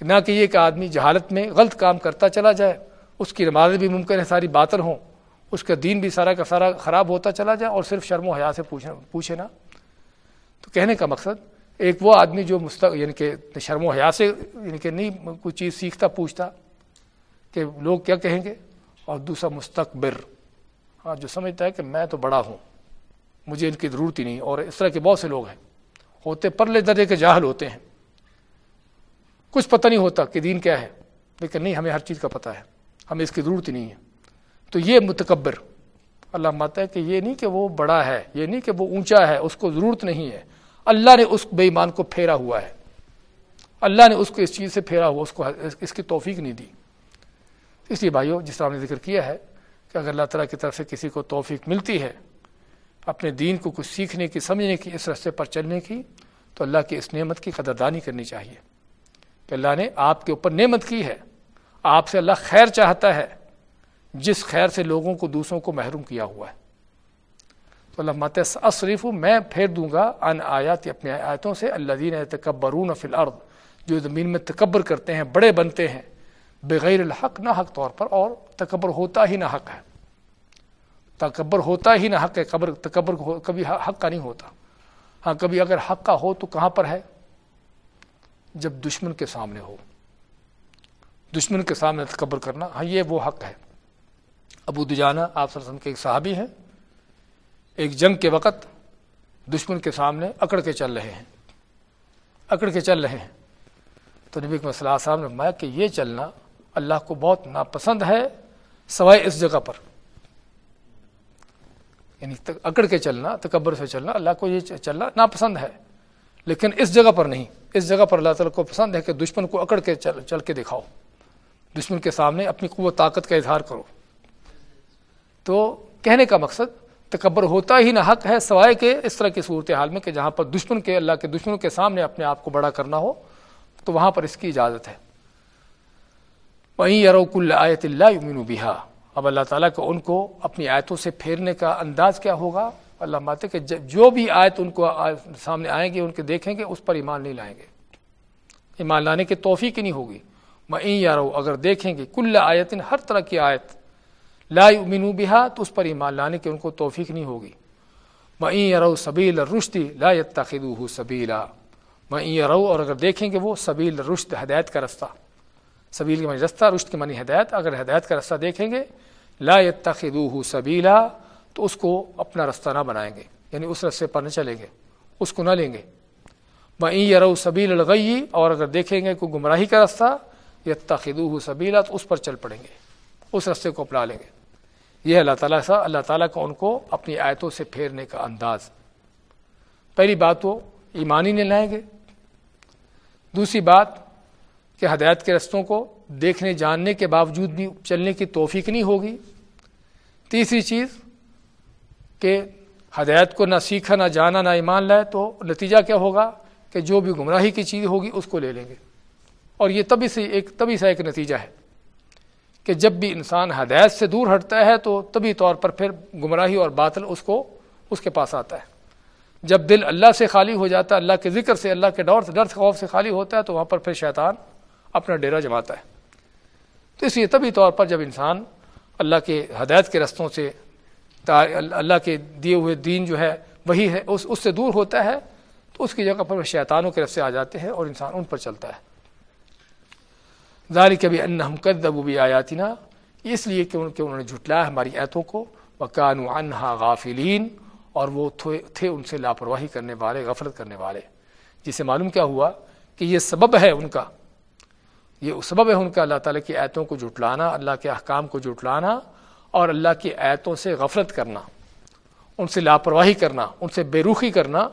S1: کہ نہ کہ یہ کہ آدمی جہالت میں غلط کام کرتا چلا جائے، اس کی نمازیں بھی ممکن ہے ساری باطل ہوں، اس کا دین بھی سارا کا سارا خراب ہوتا چلا جائے اور صرف شرم و حیا سے پوچھے نا۔ تو کہنے کا مقصد، ایک وہ آدمی جو مستق یعنی کہ شرم و حیا سے یعنی کہ نہیں، کوئی چیز سیکھتا، پوچھتا کہ لوگ کیا کہیں گے؟ اور دوسرا مستقبر۔ ہاں جو سمجھتا ہے کہ میں تو بڑا ہوں، مجھے ان کی ضرورت ہی نہیں، اور اس طرح کے بہت سے لوگ ہیں۔ ہوتے پرلے درجے کے جاہل ہوتے ہیں۔ کچھ پتہ نہیں ہوتا کہ دین کیا ہے، لیکن نہیں، ہمیں ہر چیز کا پتہ ہے۔ ہمیں اس کی ضرورت ہی نہیں ہے۔ تو یہ متکبر۔ اللہ ماتا ہے کہ یہ نہیں کہ وہ بڑا ہے، یہ نہیں کہ وہ اونچا ہے، اس کو ضرورت نہیں ہے۔ اللہ نے اس بے ایمان کو پھیرا ہوا ہے۔ اللہ نے اس کو اس چیز سے پھیرا ہوا، اس کو اس کی توفیق نہیں دی۔ اس لیے بھائیوں جس طرح نے ذکر کیا ہے کہ اگر اللہ تعالیٰ کی طرف سے کسی کو توفیق ملتی ہے اپنے دین کو کچھ سیکھنے کی، سمجھنے کی، اس رستے پر چلنے کی، تو اللہ کی اس نعمت کی قدردانی کرنی چاہیے کہ اللہ نے آپ کے اوپر نعمت کی ہے، آپ سے اللہ خیر چاہتا ہے، جس خیر سے لوگوں کو، دوسروں کو محروم کیا ہوا ہے۔ تو اللہ مات اصریف میں پھیر دوں گا ان آیات، اپنے آیتوں سے اللہ دین تکبرون فی الارض جو زمین میں تکبر کرتے ہیں، بڑے بنتے ہیں۔ بغیر الحق نہ حق طور پر، اور تکبر ہوتا ہی نہ حق ہے۔ تکبر ہوتا ہی نہ حق ہے، قبر، تکبر کبھی حق کا نہیں ہوتا۔ ہاں کبھی اگر حق کا ہو تو کہاں پر ہے؟ جب دشمن کے سامنے ہو۔ دشمن کے سامنے تکبر کرنا ہاں یہ وہ حق ہے۔ ابو دجانہ، آپ وسلم کے ایک صحابی ہیں۔ ایک جنگ کے وقت دشمن کے سامنے اکڑ کے چل رہے ہیں۔ اکڑ کے چل رہے ہیں۔ تو نبی صلاح صاحب نے فرمایا کہ یہ چلنا اللہ کو بہت ناپسند ہے، سوائے اس جگہ پر۔ یعنی اکڑ کے چلنا، تکبر سے چلنا، اللہ کو یہ چلنا ناپسند ہے۔ لیکن اس جگہ پر نہیں۔ اس جگہ پر اللہ تعالیٰ کو پسند ہے کہ دشمن کو اکڑ کے چل چل کے دکھاؤ۔ دشمن کے سامنے اپنی قوت، طاقت کا اظہار کرو۔ تو کہنے کا مقصد، تکبر ہوتا ہی نہ حق ہے، سوائے کہ اس طرح کی صورت حال میں کہ جہاں پر دشمن کے، اللہ کے دشمنوں کے سامنے اپنے آپ کو بڑا کرنا ہو، تو وہاں پر اس کی اجازت ہے۔ وہیں یروک اللہ آیت اللہ یمین بہا اب اللہ تعالیٰ کو ان کو اپنی آیتوں سے پھیرنے کا انداز کیا ہوگا؟ اللہ ماتے کہ جو بھی آیت ان کو سامنے آئیں گے، ان کے دیکھیں گے، اس پر ایمان نہیں لائیں گے۔ ایمان لانے کی توفیق نہیں ہوگی۔ میں یارو اگر دیکھیں گے کل آیت ہر طرح کی آیت، لا یؤمنو بہا تو اس پر ایمان لانے کی ان کو توفیق نہیں ہوگی۔ میں یارو سبیل رشتی لا یتخذوہ سبیلا میں یارو اور اگر دیکھیں گے وہ سبیل رشد ہدایت کا رستہ۔ سبیل کے معنی رستہ رشد کے معنی ہدایت۔ اگر ہدایت کا رستہ دیکھیں گے، لا یتخذوہ سبیلا، تو اس کو اپنا رستہ نہ بنائیں گے۔ یعنی اس رستے پر نہ چلیں گے، اس کو نہ لیں گے۔ میں یرو سبیل الغی اور اگر دیکھیں گے کوئی گمراہی کا رستہ، یتخذوہ سبیلا، تو اس پر چل پڑیں گے، اس رستے کو اپنا لیں گے۔ یہ اللہ تعالیٰ سا، اللہ تعالیٰ کا ان کو اپنی آیتوں سے پھیرنے کا انداز۔ پہلی بات وہ ایمانی نہیں لائیں گے۔ دوسری بات کہ ہدایت کے رستوں کو دیکھنے، جاننے کے باوجود بھی چلنے کی توفیق نہیں ہوگی۔ تیسری چیز کہ ہدایت کو نہ سیکھا، نہ جانا، نہ ایمان لائے تو نتیجہ کیا ہوگا؟ کہ جو بھی گمراہی کی چیز ہوگی اس کو لے لیں گے۔ اور یہ تبھی سے ایک، تبھی سا ایک نتیجہ ہے کہ جب بھی انسان ہدایت سے دور ہٹتا ہے تو طبی طور پر پھر گمراہی اور باطل اس کو، اس کے پاس آتا ہے۔ جب دل اللہ سے خالی ہو جاتا ہے، اللہ کے ذکر سے، اللہ کے ڈور سے ڈر خوف سے خالی ہوتا ہے تو وہاں پر پھر شیطان اپنا ڈیرا جماتا ہے۔ تو اس لیے طبی طور پر جب انسان اللہ کے ہدایت کے رستوں سے اللہ کے دیے ہوئے دین جو ہے، وہی ہے، اس اس سے دور ہوتا ہے، تو اس کی جگہ پر شیطانوں کے رستے آ جاتے ہیں اور انسان ان پر چلتا ہے۔ ذالک بھی ان ہم کدبو بھی آیاتینا اس لیے کہ انہوں نے جھٹلایا ہماری ایتوں کو۔ وکان انہا غافلین، اور وہ تھے ان سے لاپرواہی کرنے والے، غفلت کرنے والے۔ جسے معلوم کیا ہوا کہ یہ سبب ہے ان کا۔ یہ سبب ہے ان کا اللہ تعالیٰ کی ایتوں کو جھٹلانا، اللہ کے احکام کو جھٹلانا اور اللہ کی ایتوں سے غفلت کرنا، ان سے لاپرواہی کرنا، ان سے بے روخی کرنا،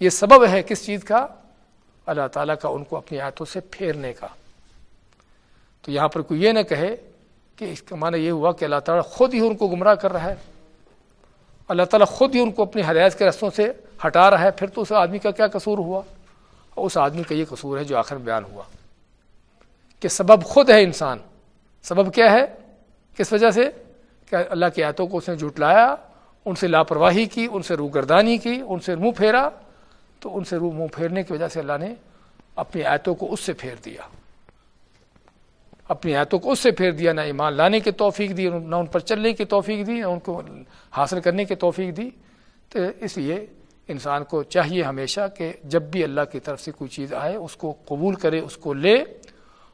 S1: یہ سبب ہے کس چیز کا؟ اللہ تعالیٰ کا ان کو اپنی آیتوں سے پھیرنے کا۔ تو یہاں پر کوئی یہ نہ کہے کہ اس کا معنی یہ ہوا کہ اللہ تعالیٰ خود ہی ان کو گمراہ کر رہا ہے۔ اللہ تعالیٰ خود ہی ان کو اپنی ہدایت کے رستوں سے ہٹا رہا ہے، پھر تو اس آدمی کا کیا قصور ہوا؟ اس آدمی کا یہ قصور ہے جو آخر بیان ہوا۔ کہ سبب خود ہے انسان۔ سبب کیا ہے؟ کس وجہ سے؟ کہ اللہ کی آیتوں کو اس نے جھٹلایا، ان سے لاپرواہی کی، ان سے روگردانی کی، ان سے منہ پھیرا۔ تو ان سے روح منہ پھیرنے کی وجہ سے اللہ نے اپنی آیتوں کو اس سے پھیر دیا۔ اپنی آیتوں کو اس سے پھیر دیا، نہ ایمان لانے کی توفیق دی، نہ ان پر چلنے کی توفیق دی، نہ ان کو حاصل کرنے کی توفیق دی۔ تو اس لیے انسان کو چاہیے ہمیشہ کہ جب بھی اللہ کی طرف سے کوئی چیز آئے، اس کو قبول کرے، اس کو لے۔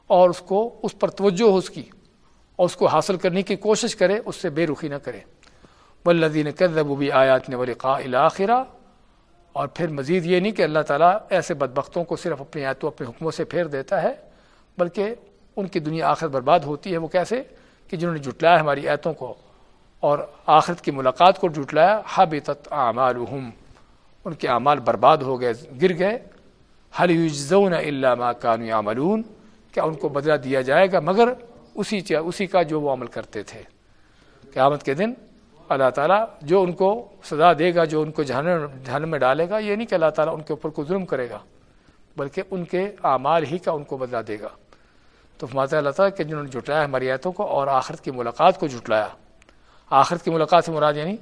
S1: اور اس کو، اس پر توجہ ہو اس کی اور اس کو حاصل کرنے کی کوشش کرے، اس سے بے رخی نہ کرے۔ بلدین کرب بھی آیات نے ولقاء الآخرہ اور پھر مزید یہ نہیں کہ اللہ تعالیٰ ایسے بدبختوں کو صرف اپنی آیتوں، اپنے حکموں سے پھیر دیتا ہے، بلکہ ان کی دنیا آخر برباد ہوتی ہے وہ کیسے؟ کہ جنہوں نے جٹلایا ہماری ایتوں کو اور آخرت کی ملاقات کو جٹلایا حبطت اعمالهم ان کے اعمال برباد ہو گئے، گر گئے۔ حل یجزون الا ما كانوا يعملون کیا ان کو بدلہ دیا جائے گا؟ مگر اسی اسی کا جو وہ عمل کرتے تھے۔ قیامت کے دن اللہ تعالیٰ جو ان کو سزا دے گا، جو ان کو جہنم جہنم میں ڈالے گا، یہ نہیں کہ اللہ تعالیٰ ان کے اوپر کو ظلم کرے گا، بلکہ ان کے اعمال ہی کا ان کو بدلہ دے گا۔ تو فرماتا اللہ تعالیٰ کہ جنہوں نے جٹلایا ہماری آیتوں کو اور آخرت کی ملاقات کو جٹلایا آخرت کی ملاقات سے مراد یعنی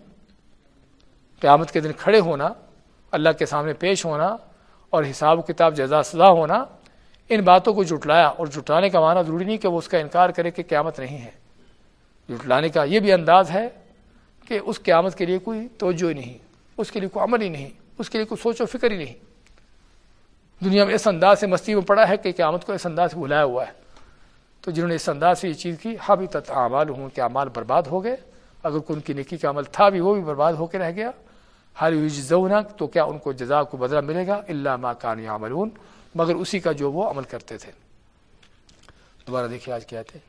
S1: قیامت کے دن کھڑے ہونا، اللہ کے سامنے پیش ہونا اور حساب کتاب جزا سزا ہونا ان باتوں کو جٹلایا اور جٹلانے کا معنی ضروری نہیں کہ وہ اس کا انکار کرے کہ قیامت نہیں ہے۔ جٹلانے کا یہ بھی انداز ہے کہ اس قیامت کے لیے کوئی توجہ ہی نہیں، اس کے لیے کوئی عمل ہی نہیں، اس کے لیے کوئی سوچ و فکر ہی نہیں۔ دنیا میں اس انداز سے مستی میں پڑا ہے کہ قیامت کو اس انداز سے بھلایا ہوا ہے۔ تو جنہوں نے اس انداز سے یہ چیز کی ہابی تت اعمال ہوں کہ اعمال برباد ہو گئے۔ اگر کوئی ان کی نیکی کا عمل تھا بھی، وہ بھی برباد ہو کے رہ گیا۔ ہر یوزونا تو کیا ان کو جزا کو بدلہ ملے گا؟ اللہ ما کان مگر اسی کا جو وہ عمل کرتے تھے۔ دوبارہ دیکھیے آج کیا تھے